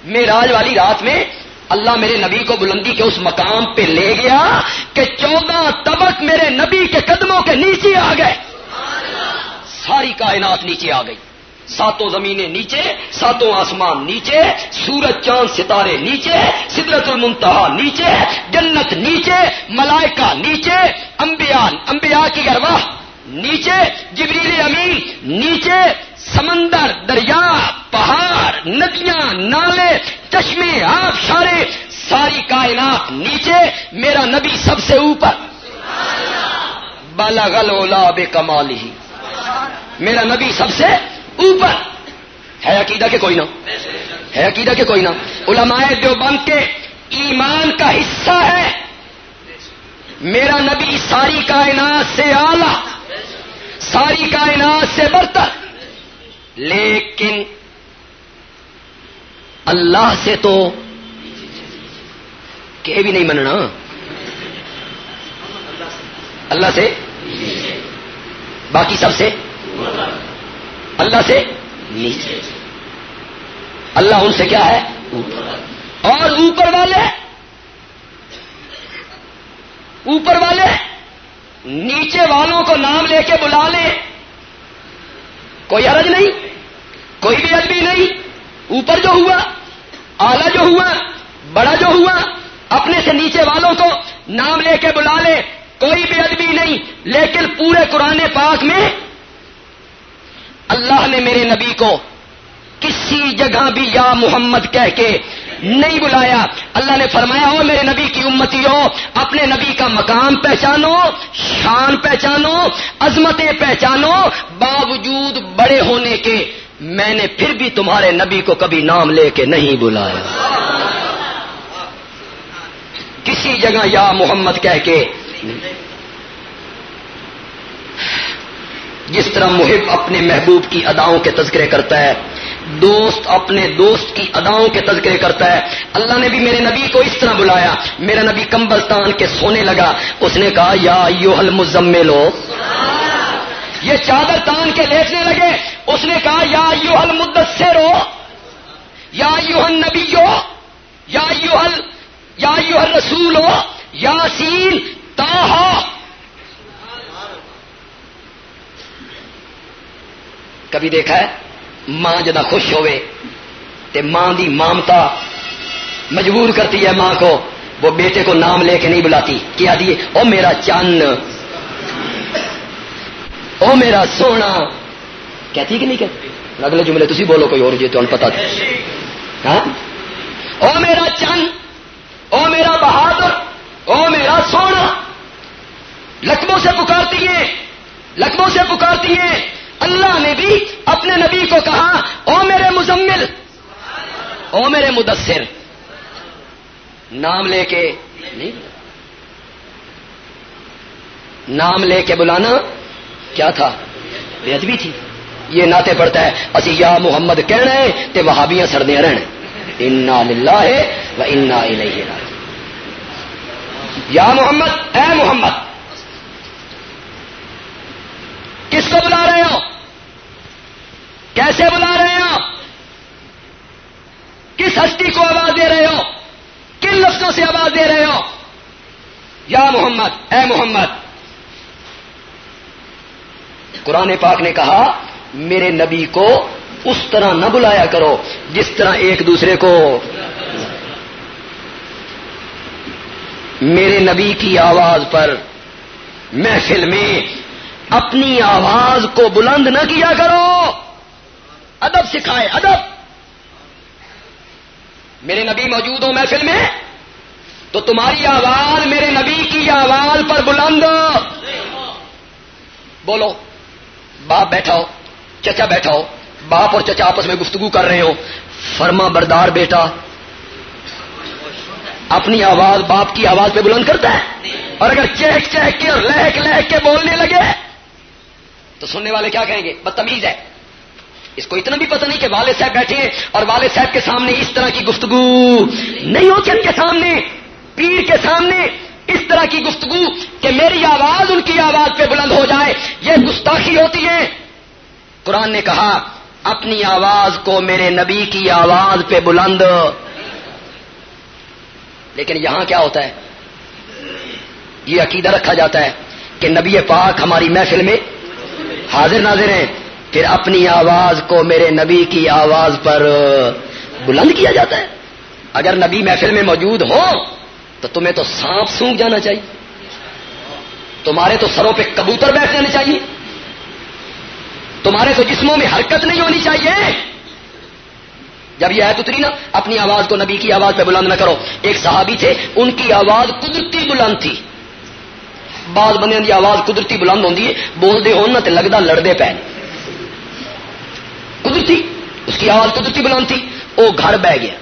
معراج والی رات میں اللہ میرے نبی کو بلندی کے اس مقام پہ لے گیا کہ چودہ طبق میرے نبی کے قدموں کے نیچے آ گئے۔ ساری کائنات نیچے آ گئی۔ ساتوں زمینیں نیچے، ساتوں آسمان نیچے، سورج، چاند، ستارے نیچے، سدرت المنتہا نیچے، جنت نیچے، ملائکہ نیچے، انبیاء انبیاء کی گرواہ نیچے، جبریل امین نیچے، سمندر، دریا، پہاڑ، ندیاں، نالے، چشمے آبشارے ساری کائنات نیچے، میرا نبی سب سے اوپر۔ بالا گل اولا بے کمال ہی میرا نبی سب سے اوپر۔ ہے عقیدہ کے کوئی نہ۔ ہے عقیدہ کے کوئی نہ۔ علماء دیوبند کے ایمان کا حصہ ہے۔ میرا نبی ساری کائنات سے آلہ ساری کائنات سے برتر۔ لیکن اللہ سے تو کہ بھی نہیں مننا۔ اللہ سے؟ باقی سب سے؟ اللہ سے نیچے۔ اللہ ان سے کیا ہے؟ اور اوپر والے اوپر والے نیچے والوں کو نام لے کے بلا لے کوئی عرض نہیں، کوئی بھی ادبی نہیں۔ اوپر جو ہوا آلہ جو ہوا، بڑا جو ہوا، اپنے سے نیچے والوں کو نام لے کے بلا لے کوئی بھی ادبی نہیں، لیکن پورے قرآن پاک میں اللہ نے میرے نبی کو کسی جگہ بھی یا محمد کہہ کے نہیں بلایا۔ اللہ نے فرمایا ہو میرے نبی کی امتی ہو اپنے نبی کا مقام پہچانو، شان پہچانو، عظمتیں پہچانو۔ باوجود بڑے ہونے کے میں نے پھر بھی تمہارے نبی کو کبھی نام لے کے نہیں بلایا۔ کسی جگہ یا محمد کہہ کے جس طرح محب اپنے محبوب کی اداؤں کے تذکرے کرتا ہے، دوست اپنے دوست کی اداؤں کے تذکرے کرتا ہے۔ اللہ نے بھی میرے نبی کو اس طرح بلایا۔ میرا نبی کمبل تان کے سونے لگا۔ اس نے کہا، یا یو حل مزمل ہو یہ چادر تان کے لیٹنے لگے۔ اس نے کہا، یا یو حل مدثر ہو یا یو حل نبی ہو یا یو حل یا یو حل رسول ہو یا سین تا کبھی دیکھا ہے؟ ماں جدا خوش ہوئے تے ماں دی مامتا مجبور کرتی ہے ماں کو، وہ بیٹے کو نام لے کے نہیں بلاتی۔ کیا دیے او میرا چند او میرا سونا۔ کہتی کہ نہیں کہتی؟ اگلے جملے تھی بولو کوئی اور جی تو پتا تھا ہاں؟ او میرا چند او میرا بہادر۔ او میرا سونا۔ لکموں سے پکارتی ہیں لکموں سے پکارتی ہیں اللہ نے بھی اپنے نبی کو کہا، او میرے مزمل، او میرے مدثر. نام لے کے نہیں نام لے کے بلانا کیا تھا؟ بے ادبی تھی. یہ ناطے پڑتا ہے. اسی یا محمد کہنا ہے تے وہابیاں سردیاں رہنے انا للہ ہے وہ انا نہیں یا محمد، اے محمد کس کو بلا رہے ہو؟ کیسے بلا رہے ہو؟ کس ہستی کو آواز دے رہے ہو؟ کن لفظوں سے آواز دے رہے ہو؟ یا محمد، اے محمد، قرآن پاک نے کہا، میرے نبی کو اس طرح نہ بلایا کرو جس طرح ایک دوسرے کو۔ میرے نبی کی آواز پر محفل میں اپنی آواز کو بلند نہ کیا کرو۔ ادب سکھائے، ادب۔ میرے نبی موجود ہو محفل میں، تو تمہاری آواز میرے نبی کی آواز پر بلند۔ بولو، باپ بیٹھا ہو، چچا بیٹھا ہو، باپ اور چچا آپس میں گفتگو کر رہے ہو۔ فرما بردار بیٹا، اپنی آواز باپ کی آواز پہ بلند کرتا ہے؟ اور اگر چہک چہک کے اور لہک لہک کے بولنے لگے تو سننے والے کیا کہیں گے؟ بدتمیز ہے۔ اس کو اتنا بھی پتہ نہیں کہ والد صاحب بیٹھے ہیں اور والد صاحب کے سامنے اس طرح کی گفتگو نہیں ہوتی ان کے سامنے، پیر کے سامنے اس طرح کی گفتگو کہ میری آواز ان کی آواز پہ بلند ہو جائے۔ یہ گستاخی ہوتی ہے۔ قرآن نے کہا، اپنی آواز کو میرے نبی کی آواز پہ بلند۔ لیکن یہاں کیا ہوتا ہے؟ یہ عقیدہ رکھا جاتا ہے کہ نبی پاک ہماری محفل میں حاضر ناظر ہیں، پھر اپنی آواز کو میرے نبی کی آواز پر بلند کیا جاتا ہے۔ اگر نبی محفل میں موجود ہو، تو تمہیں تو سانپ سونگ جانا چاہیے۔ تمہارے تو سروں پہ کبوتر بیٹھ جانے چاہیے۔ تمہارے تو جسموں میں حرکت نہیں ہونی چاہیے۔ جب یہ آیت اتری نا، اپنی آواز کو نبی کی آواز پہ بلند نہ کرو۔ ایک صحابی تھے، ان کی آواز قدرتی بلند تھی۔ بعض بندے کی آواز قدرتی بلند ہوتی ہے بولتے ہو نا تو لگتا لڑتے پے۔ قدرتی، اس کی آواز قدرتی بلند تھی وہ گھر بہ گیا۔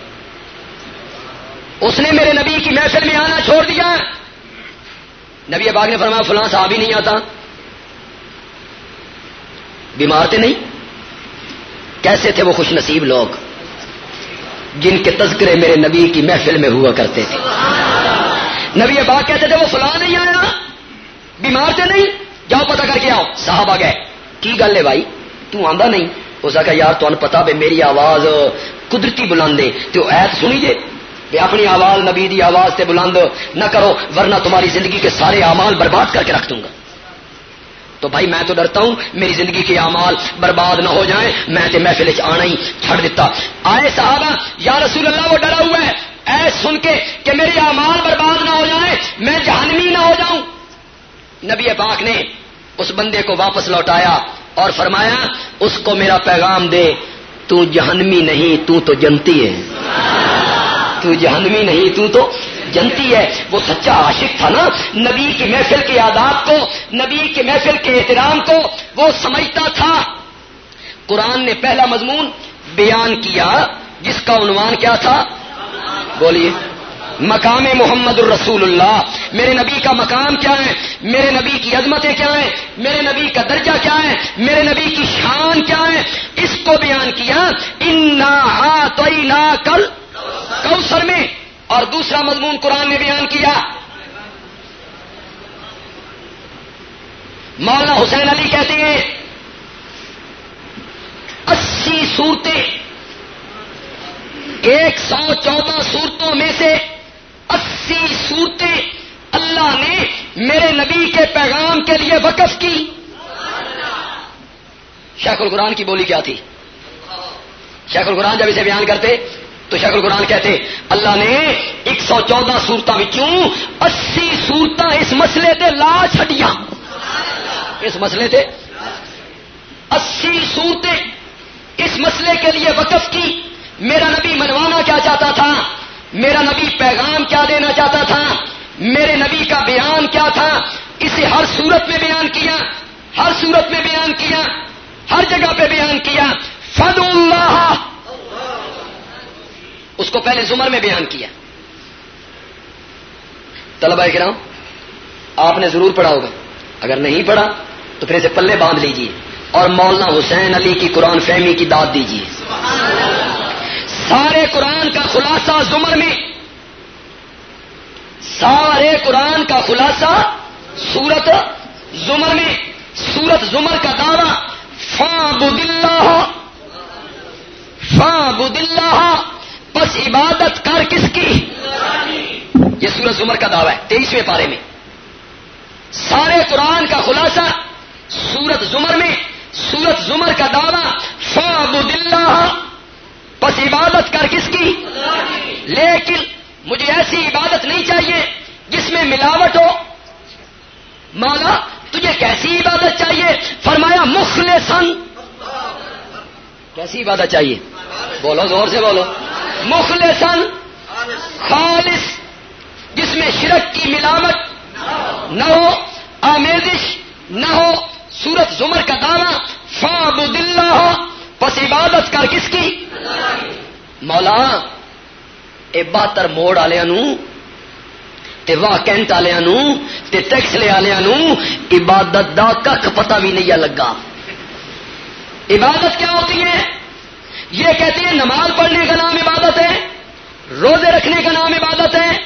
اس نے میرے نبی کی محفل میں آنا چھوڑ دیا۔ نبی اباغ نے فرمایا، فلاں صاحب ہی نہیں آتا۔ بیمار تھے نہیں؟ کیسے تھے وہ خوش نصیب لوگ جن کے تذکرے میرے نبی کی محفل میں ہوا کرتے تھے۔ نبی ابا کہتے تھے، وہ فلاں نہیں آیا۔ بیمار تھے نہیں، جاؤ پتا کر کے آؤ۔ صاحب آ گئے۔ کی گل ہے بھائی؟ تو آندا نہیں۔ ہو سکا یار تمہیں پتا بھائی میری آواز قدرتی بلند ہے۔ تو ایت سنی جی؟ جے کہ اپنی آواز، نبی دی آواز سے بلند نہ کرو، ورنہ تمہاری زندگی کے سارے اعمال برباد کر کے رکھ دوں گا۔ تو بھائی میں تو ڈرتا ہوں، میری زندگی کے اعمال برباد نہ ہو جائیں۔ میں تے محفل آنا ہی چھڑ دیتا آئے صحابہ، یا رسول اللہ، وہ ڈرا ہوا ہے۔ اے سن کے کہ میری اعمال برباد نہ ہو جائیں، میں جہنمی نہ ہو جاؤں۔ نبی پاک نے اس بندے کو واپس لوٹایا اور فرمایا، اس کو میرا پیغام دے، تو جہنمی نہیں، تو تو جنتی ہے۔ تو جہنمی نہیں، تو تو جنتی ہے۔ وہ سچا عاشق تھا نا۔ نبی کی محفل کے آداب کو، نبی کے محفل کے احترام کو وہ سمجھتا تھا۔ قرآن نے پہلا مضمون بیان کیا، جس کا عنوان کیا تھا؟ بولیے۔ مقام محمد الرسول اللہ. میرے نبی کا مقام کیا ہے؟ میرے نبی کی عظمتیں کیا ہیں؟ میرے نبی کا درجہ کیا ہے؟ میرے نبی کی شان کیا ہے؟ اس کو بیان کیا ان تو کل کوسر میں. اور دوسرا مضمون قرآن نے بیان کیا۔ مولانا حسین علی کہتے ہیں، اسی صورتیں، ایک سو چودہ صورتوں میں سے اسی صورتیں اللہ نے میرے نبی کے پیغام کے لیے وقف کی۔ شیخ القرآن کی بولی کیا تھی؟ شیخ القرآن جب اسے بیان کرتے تو شیخ القرآن کہتے، اللہ نے ایک سو چودہ سورتوں اسی سورت اس مسئلے تے لا چڈیا اس مسئلے تے اسی سورتیں اس مسئلے کے لیے وقف کی۔ میرا نبی منوانا کیا چاہتا تھا؟ میرا نبی پیغام کیا دینا چاہتا تھا؟ میرے نبی کا بیان کیا تھا؟ اسے ہر صورت میں بیان کیا، ہر صورت میں بیان کیا، ہر جگہ پہ بیان کیا۔ فد اللہ اس کو پہلے زمر میں بیان کیا۔ طلبا کرام، آپ نے ضرور پڑھا ہوگا۔ اگر نہیں پڑھا، تو پھر اسے پلے باندھ لیجیے۔ اور مولانا حسین علی کی قرآن فہمی کی داد دیجیے۔ سارے قرآن کا خلاصہ زمر میں۔ سارے قرآن کا خلاصہ سورت زمر میں۔ سورت زمر کا دعوی فا بد اللہ فا بد اللہ بس عبادت کر کس کی؟ یہ سورت زمر کا دعویٰ ہے تیئیسویں پارے میں۔ سارے قرآن کا خلاصہ سورت زمر میں۔ سورت زمر کا دعویٰ فا بد اللہ بس عبادت کر کس کی؟ لیکن مجھے ایسی عبادت نہیں چاہیے جس میں ملاوٹ ہو۔ مالا، تجھے کیسی عبادت چاہیے؟ فرمایا مخلصن کیسی عبادت چاہیے؟ بولو، زور سے بولو۔ مخلصن خالص، جس میں شرک کی ملاوٹ نہ ہو، آمیزش نہ ہو۔ سورت زمر کا دعوی فاب اللہ ہو بس عبادت کر کس کی؟ مولا، اے بہتر موڑ والوں تے واہ کینٹ والوں تے ٹیکس والوں عبادت دا کھ پتہ بھی نہیں لگا۔ عبادت کیا ہوتی ہے؟ یہ کہتے ہیں نماز پڑھنے کا نام عبادت ہے، روزے رکھنے کا نام عبادت ہے،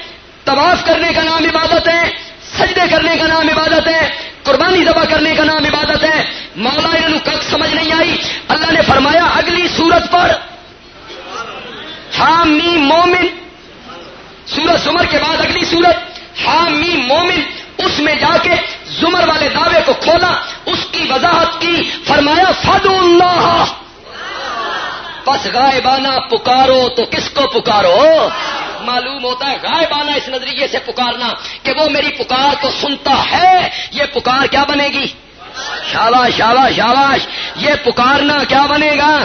طواف کرنے کا نام عبادت ہے، سجدے کرنے کا نام عبادت ہے، قربانی ذبح کرنے کا نام عبادت ہے۔ مولا، انہوں کک سمجھ نہیں آئی۔ اللہ نے فرمایا، اگلی سورت پر حامی مومن. سورت زمر کے بعد اگلی سورت. حامی مومن. اس میں جا کے زمر والے دعوے کو کھولا. اس کی وضاحت کی، فرمایا فد اللہ بس غائبانہ پکارو تو کس کو پکارو؟ معلوم ہوتا ہے غائبانہ اس نظریے سے پکارنا کہ وہ میری پکار کو سنتا ہے، یہ پکار کیا بنے گی؟ شاباش شاباش شاباش، یہ پکارنا کیا بنے گا؟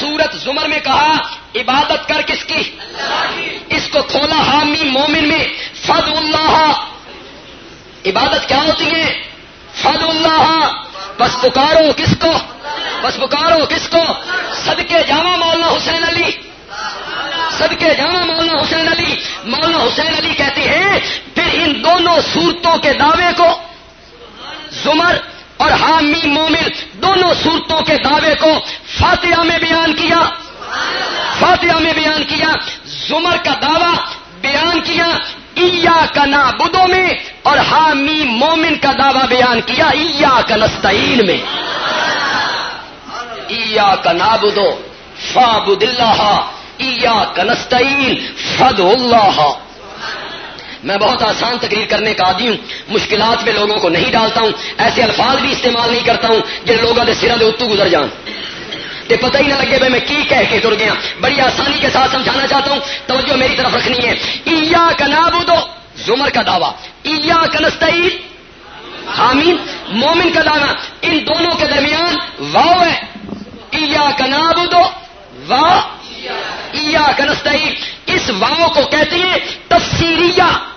سورت زمر میں کہا، عبادت کر کس کی؟ اس کو کھولا حامی مومن میں فض اللہ۔ عبادت کیا ہوتی ہے؟ فض اللہ۔ بس پکارو کس کو؟ بس پکارو کس کو؟ صدقے جامع مولانا حسین علی۔ صدقے جامع مولانا حسین علی۔ مولانا حسین علی کہتے ہیں، پھر ان دونوں صورتوں کے دعوے کو، زمر اور حامی مومن دونوں صورتوں کے دعوے کو فاتحہ میں بیان کیا۔ فاتحہ میں بیان کیا۔ زمر کا دعویٰ بیان کیا۔ ایا کا نا بدو میں اور حامی مومن کا دعویٰ بیان کیا۔ ایا کا نستعین میں۔ ایا کا نا بدو فا بد اللہ ایا کا نستعین فد اللہ۔ میں بہت آسان تقریر کرنے کا عادی ہوں۔ مشکلات میں لوگوں کو نہیں ڈالتا ہوں۔ ایسے الفاظ بھی استعمال نہیں کرتا ہوں جن لوگوں کے سرا دے اتو گزر جان۔ تے پتہ ہی نہ لگے بھائی میں کی کہہ کے تر گیا۔ بڑی آسانی کے ساتھ سمجھانا چاہتا ہوں۔ توجہ میری طرف رکھنی ہے۔ ایا کا نابودو زمر کا دعویٰ۔ ایا کا نستعین حامین مومن کا دعویٰ۔ ان دونوں کے درمیان واؤ ہے۔ ایا کا نابودو وا ایا کا نستعین۔ اس واؤ کو کہتے ہیں تفسیریہ۔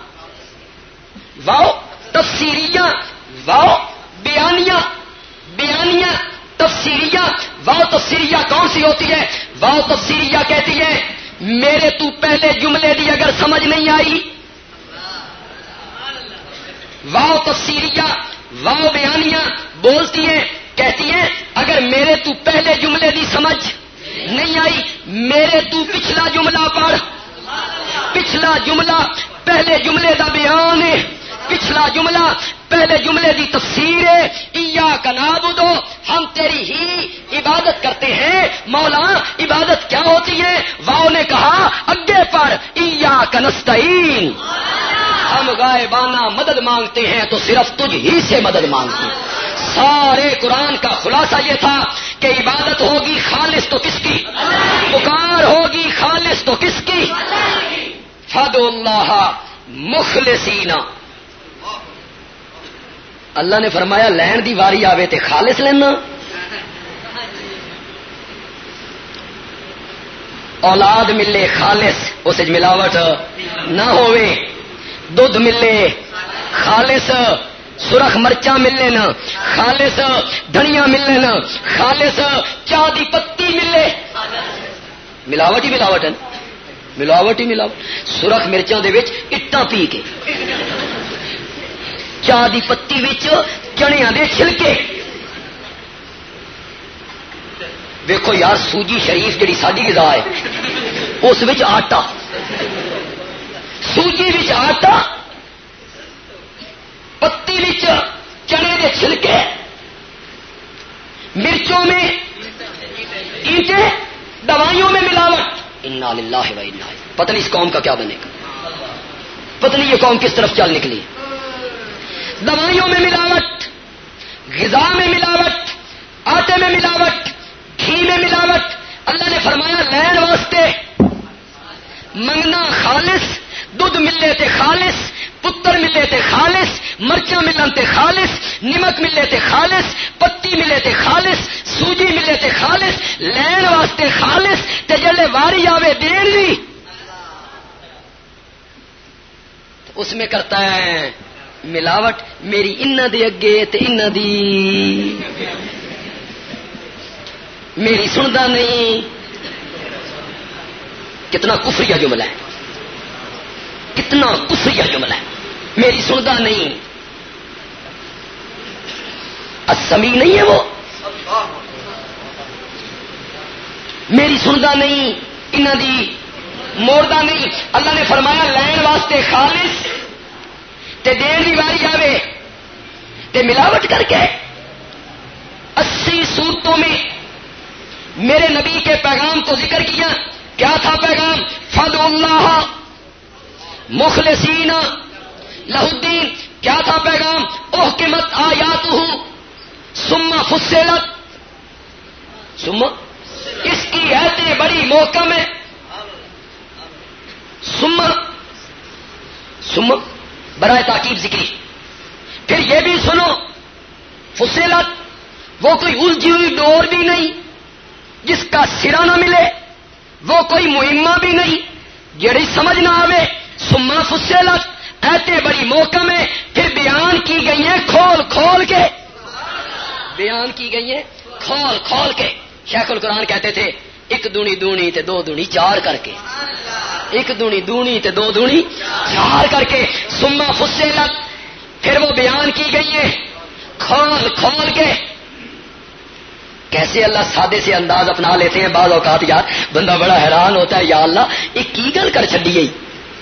واؤ تفسیریہ واؤ، بیانیہ بیانیہ تفسیریہ واؤ تفسیریہ کون سی ہوتی ہے؟ واؤ تفسیریہ کہتی ہے، میرے تو پہلے جملے دی اگر سمجھ نہیں آئی، واؤ تفسیریہ، واؤ بیانیہ بولتی ہے، کہتی ہے، اگر میرے تو پہلے جملے دی سمجھ نہیں آئی، میرے تو پچھلا جملہ پڑھ۔ پچھلا جملہ پہلے جملے کا بیان ہے۔ پچھلا جملہ پہلے جملے کی تفسیر ہے ایا کا نابودو ہم تیری ہی عبادت کرتے ہیں۔ مولا، عبادت کیا ہوتی ہے؟ واؤ نے کہا، اگے پر ایا کنستین ہم غائبانہ مدد مانگتے ہیں تو صرف تجھ ہی سے مدد مانگتے ہیں۔ سارے قرآن کا خلاصہ یہ تھا کہ عبادت ہوگی خالص تو کس کی؟ پکار ہوگی خالص تو کس کی؟ فد اللہ مخلصینا اللہ نے فرمایا لین دی واری آوے تے خالص لینا۔ اولاد ملے خالص اس ملاوٹ نہ ہوئے دودھ ملے خالص، سرخ مرچا ملے نا خالص، دھنیا ملے نا خالص، چاہ دی پتی ملے۔ ملاوٹ ہی ملاوٹ ہے ملاوٹ ہی ملاوٹ۔ سرخ مرچا اٹا پی کے۔ چاہ دی پتی چنیا دے چھلکے۔ ویکو یار، سوجی شریف جڑی ساری گزا ہے، اس آٹا۔ سوجی آٹا، پتی چنے کے چھلکے۔ مرچوں میں اینٹیں، دوائیوں میں ملاوٹ۔ انا للہ و انا پتہ نہیں اس قوم کا کیا بنے گا۔ پتہ نہیں یہ قوم کس طرف چل نکلی۔ دوائیوں میں ملاوٹ، غذا میں ملاوٹ، آٹے میں ملاوٹ، گھی میں ملاوٹ۔ اللہ نے فرمایا، لین واسطے منگنا خالص، دودھ ملے تھے خالص، پتر ملے تھے خالص مرچا ملن تے خالص، نمک ملے تھے خالص، پتی ملے تھے خالص، سوجی ملے تھے خالص، لین واسطے خالص، تے جلے واری آوے دین لی اس میں کرتا ہے ملاوٹ، میری ان دے اگے تے ان دی۔ میری سنتا نہیں۔ کتنا کفری جملہ ہے۔ کتنا کفری جملہ ہے۔ میری سنتا نہیں۔ اسمی نہیں ہے وہ۔ میری سنتا نہیں۔ انہوں دی۔ موڑتا نہیں۔ اللہ نے فرمایا، لین واسطے خالص۔ تے دین کی واری آئے تے ملاوٹ کر کے اسی صورتوں میں میرے نبی کے پیغام کو ذکر کیا۔ کیا تھا پیغام؟ فد اللہ مخلصین لہدین کیا تھا پیغام؟ اوہ کے مت آیات سما فسلت سما اس کی ایتے بڑی موقع میں سما سما برائے تاکیب ذکری۔ پھر یہ بھی سنو فسلت وہ کوئی الجھی ہوئی ڈور بھی نہیں، جس کا سرا نہ ملے، وہ کوئی مہمہ بھی نہیں، جڑی سمجھ نہ آئے سما فسلت ایتے بڑی موقع میں پھر بیان کی گئی ہیں کھول کھول کے۔ بیان کی گئی ہیں کھول کھول کے۔ شیخ القرآن کہتے تھے ایک دونی دونی تے دو دونی چار کر کے۔ ایک دونی دونی تے دو دونی چار کر کے۔ سما فسے لگ پھر وہ بیان کی گئی ہے۔ کھول کھول کے۔ کیسے اللہ سادے سے انداز اپنا لیتے ہیں بعض اوقات یار۔ بندہ بڑا حیران ہوتا ہے، یا اللہ ایک کی گل کر چڈی گئی؟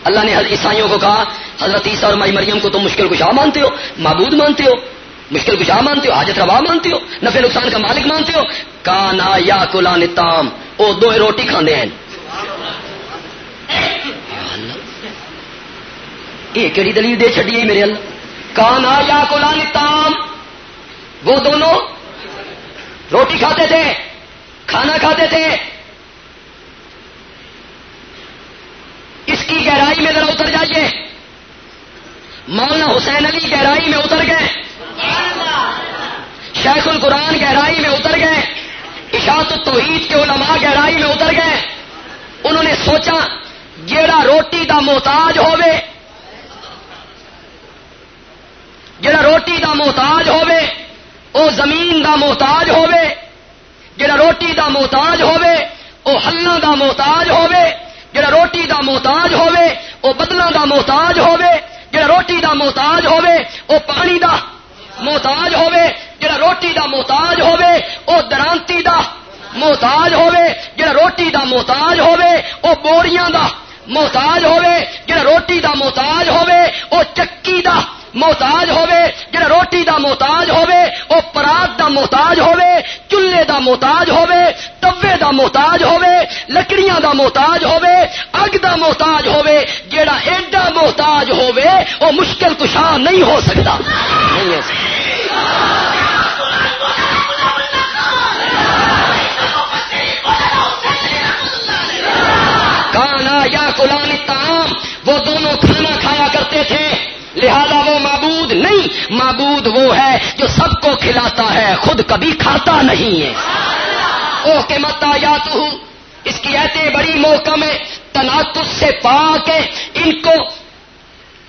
اللہ نے عیسائیوں کو کہا، حضرت عیسیٰ اور مائی مریم کو تم مشکل کشا مانتے ہو، معبود مانتے ہو۔ مشکل کشا مانتے ہو، حاجت روا مانتے ہو نفے نقصان کا مالک مانتے ہو، کانا یا کلا نتام وہ دو روٹی کھانے ہیں۔ یہ کہڑی دلیل دے چڈی میرے اللہ۔ کانا یا کلا نتام وہ دونوں روٹی کھاتے تھے، کھانا کھاتے تھے۔ اس کی گہرائی میں ذرا اتر جائیے۔ مولانا حسین علی گہرائی میں اتر گئے۔ شیخ القرآن گہرائی میں اتر گئے، اشاعت التوحید کے علماء گہرائی میں اتر گئے۔ انہوں نے سوچا، جیڑا روٹی دا محتاج ہوے جڑا روٹی دا محتاج ہوے او زمین دا محتاج ہوے جڑا روٹی دا محتاج ہوے او ہلنا دا محتاج ہوے جڑا روٹی دا محتاج ہوے او بدلوں دا محتاج ہوے جڑا روٹی دا محتاج ہوے او پانی دا محتاج ہوے جڑا روٹی دا محتاج ہوے او درانتی دا محتاج ہوے جڑا روٹی دا محتاج ہوے او بوریاں دا محتاج ہوے جڑا روٹی دا محتاج ہوے او چکی دا محتاج ہوے جڑا روٹی دا محتاج ہوے او پرات دا محتاج ہوے چولہے دا محتاج ہوے توے دا محتاج ہوے لکڑیاں دا محتاج ہوے اگ دا محتاج ہوے جڑا ایڈا محتاج ہوے او مشکل کشا نہیں ہو سکتا۔ نہیں ہو سکتا۔ کانا یا کلان تام، وہ دونوں کھانا کھایا کرتے تھے۔ لہذا وہ معبود نہیں معبود وہ ہے جو سب کو کھلاتا ہے خود کبھی کھاتا نہیں ہے۔ او کے متا یا تو اس کی ایتے بڑی موقع میں تناقض سے پاک ہے ان کو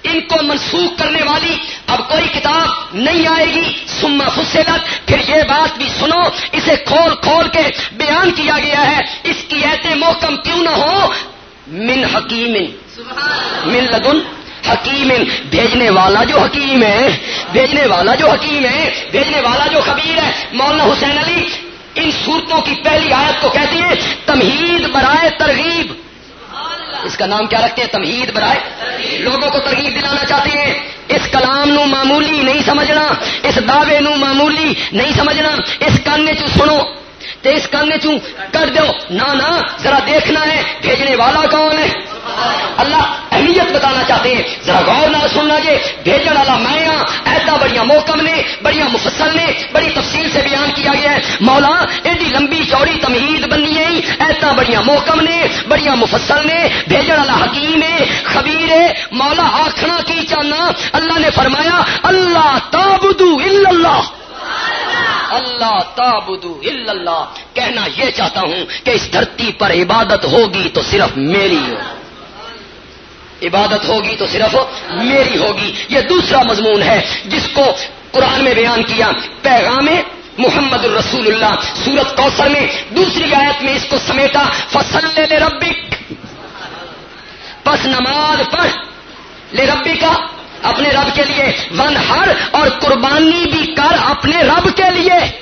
ان کو منسوخ کرنے والی اب کوئی کتاب نہیں آئے گی۔ سما فصلت۔ پھر یہ بات بھی سنو اسے کھول کھول کے بیان کیا گیا ہے۔ اس کی ایتے محکم کیوں نہ ہو؟ من حکیم۔ من لدن۔ حکیم بھیجنے والا جو حکیم ہے، بھیجنے والا جو حکیم ہے، بھیجنے والا جو خبیر ہے، مولانا حسین علی، ان صورتوں کی پہلی آیت کو کہتی ہے، تمہید برائے ترغیب۔ اس کا نام کیا رکھتے ہیں؟ تمہید برائے لوگوں کو ترغیب دلانا چاہتے ہیں۔ اس کلام نو معمولی نہیں سمجھنا، اس دعوے نو معمولی نہیں سمجھنا۔ اس کانے چ سنو اس کانے چوں کر دو۔ نہ ذرا دیکھنا ہے، بھیجنے والا کون ہے؟ اللہ اہمیت بتانا چاہتے ہیں۔ ذرا غور نہ سننا جی بھیجن والا میں ہاں۔ ایسا بڑی موکم نے بڑی مفصل نے، بڑی تفصیل سے بیان کیا گیا ہے۔ مولا، ایڈی لمبی چوڑی تمہید بنی ہے۔ ایسا بڑی محکم نے بڑی مفصل نے۔ بھیجن والا حکیم ہے، خبیر ہے۔ مولا آخنا کی چاہنا؟ اللہ نے فرمایا، اللہ تابدو اللہ۔ اللہ تابدو اللہ۔ کہنا یہ چاہتا ہوں کہ اس دھرتی پر عبادت ہوگی تو صرف میری ہو۔ عبادت ہوگی تو صرف میری ہوگی، یہ دوسرا مضمون ہے، جس کو قرآن میں بیان کیا۔ پیغام محمد الرسول اللہ سورت کوثر میں، دوسری آیت میں اس کو سمیٹا، فصل لے ربک پس نماز پڑھ۔ لے ربی کا اپنے رب کے لیے۔ ون ہر اور قربانی بھی کر اپنے رب کے لیے۔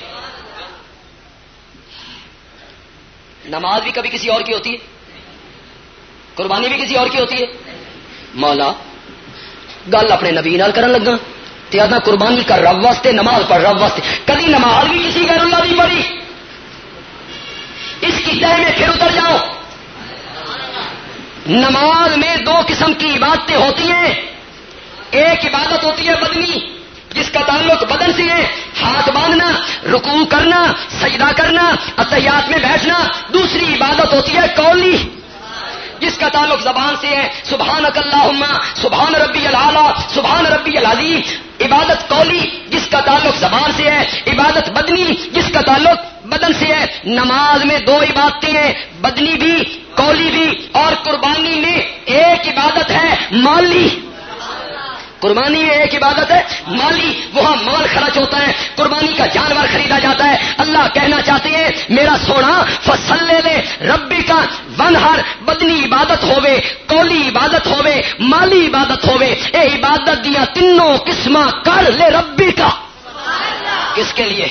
نماز بھی کبھی کسی اور کی ہوتی ہے؟ قربانی بھی کسی اور کی ہوتی ہے؟ مولا، گل اپنے نبی نال کرن لگا تیادہ قربانی کر رب واسطے، نماز پڑھ رب واسطے۔ کبھی نماز بھی کسی غیر اللہ نہیں پڑھی۔ اس کی تہ میں پھر اتر جاؤ نماز میں دو قسم کی عبادتیں ہوتی ہیں۔ ایک عبادت ہوتی ہے بدنی، جس کا تعلق بدن سے ہے۔ ہاتھ باندھنا، رکوع کرنا، سجدہ کرنا اتحیات میں بیٹھنا۔ دوسری عبادت ہوتی ہے کولی جس کا تعلق زبان سے ہے سبحان اللہ سبحان ربی العلیٰ سبحان ربی العظیم، عبادت کولی جس کا تعلق زبان سے ہے، عبادت بدنی جس کا تعلق بدن سے ہے، نماز میں دو عبادتیں ہیں، بدنی بھی کولی بھی، اور قربانی میں ایک عبادت ہے، مالی۔ قربانی میں ایک عبادت ہے، مالی وہاں مال خرچ ہوتا ہے، قربانی کا جانور خریدا جاتا ہے۔ اللہ کہنا چاہتے ہیں، میرا سونا فصل لے لے، ربی کا ون ہر بدنی عبادت ہوے کولی عبادت ہوے مالی عبادت ہوے اے عبادت دیا تینوں قسم کر لے ربی کا۔ کس کے لیے؟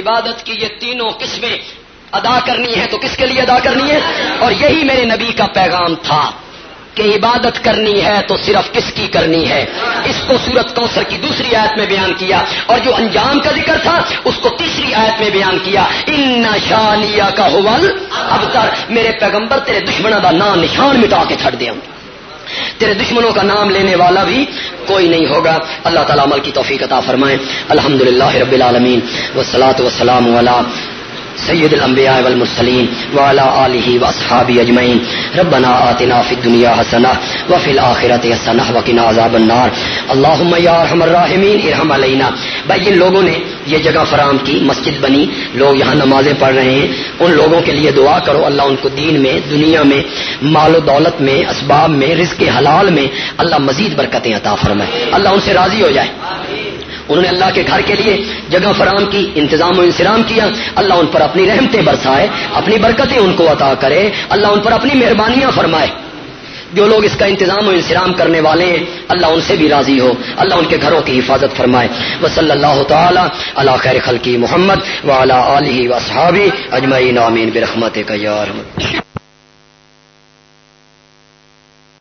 عبادت کی یہ تینوں قسمیں ادا کرنی ہے تو کس کے لیے ادا کرنی ہے اور یہی میرے نبی کا پیغام تھا۔ کہ عبادت کرنی ہے تو صرف کس کی کرنی ہے۔ اس کو سورت کوثر کی دوسری آیت میں بیان کیا اور جو انجام کا ذکر تھا، اس کو تیسری آیت میں بیان کیا۔ ان شانیہ کا حول اب تک میرے پیغمبر، تیرے دشمنوں کا نام نشان مٹا کے چھڑ دیا۔ تیرے دشمنوں کا نام لینے والا بھی کوئی نہیں ہوگا۔ اللہ تعالیٰ عمل کی توفیق عطا فرمائے۔ الحمد للہ رب العالمین۔ وسلاۃ وسلام علیہ سید الانبیاء والمرسلین وعلى آلہ واصحابہ اجمعین. ربنا آتنا فی الدنیا حسنہ وفی الآخرت حسنہ وقنا عذاب النار. اللہم یا ارحم الراحمین، ارحم علینا. بھائی، جن لوگوں نے یہ جگہ فراہم کی، مسجد بنی، لوگ یہاں نمازیں پڑھ رہے ہیں، ان لوگوں کے لیے دعا کرو، اللہ ان کو دین میں، دنیا میں، مال و دولت میں، اسباب میں، رزق حلال میں، اللہ مزید برکتیں عطا فرمائے۔ اللہ ان سے راضی ہو جائے۔ انہوں نے اللہ کے گھر کے لیے جگہ فراہم کی، انتظام و انسرام کیا۔ اللہ ان پر اپنی رحمتیں برسائے، اپنی برکتیں ان کو عطا کرے۔ اللہ ان پر اپنی مہربانیاں فرمائے۔ جو لوگ اس کا انتظام و انسرام کرنے والے ہیں، اللہ ان سے بھی راضی ہو۔ اللہ ان کے گھروں کی حفاظت فرمائے۔ وہ صلی اللہ تعالیٰ اللہ خیر خلقی محمد و علیہ و صحابی اجمعین امین برحمت کا یار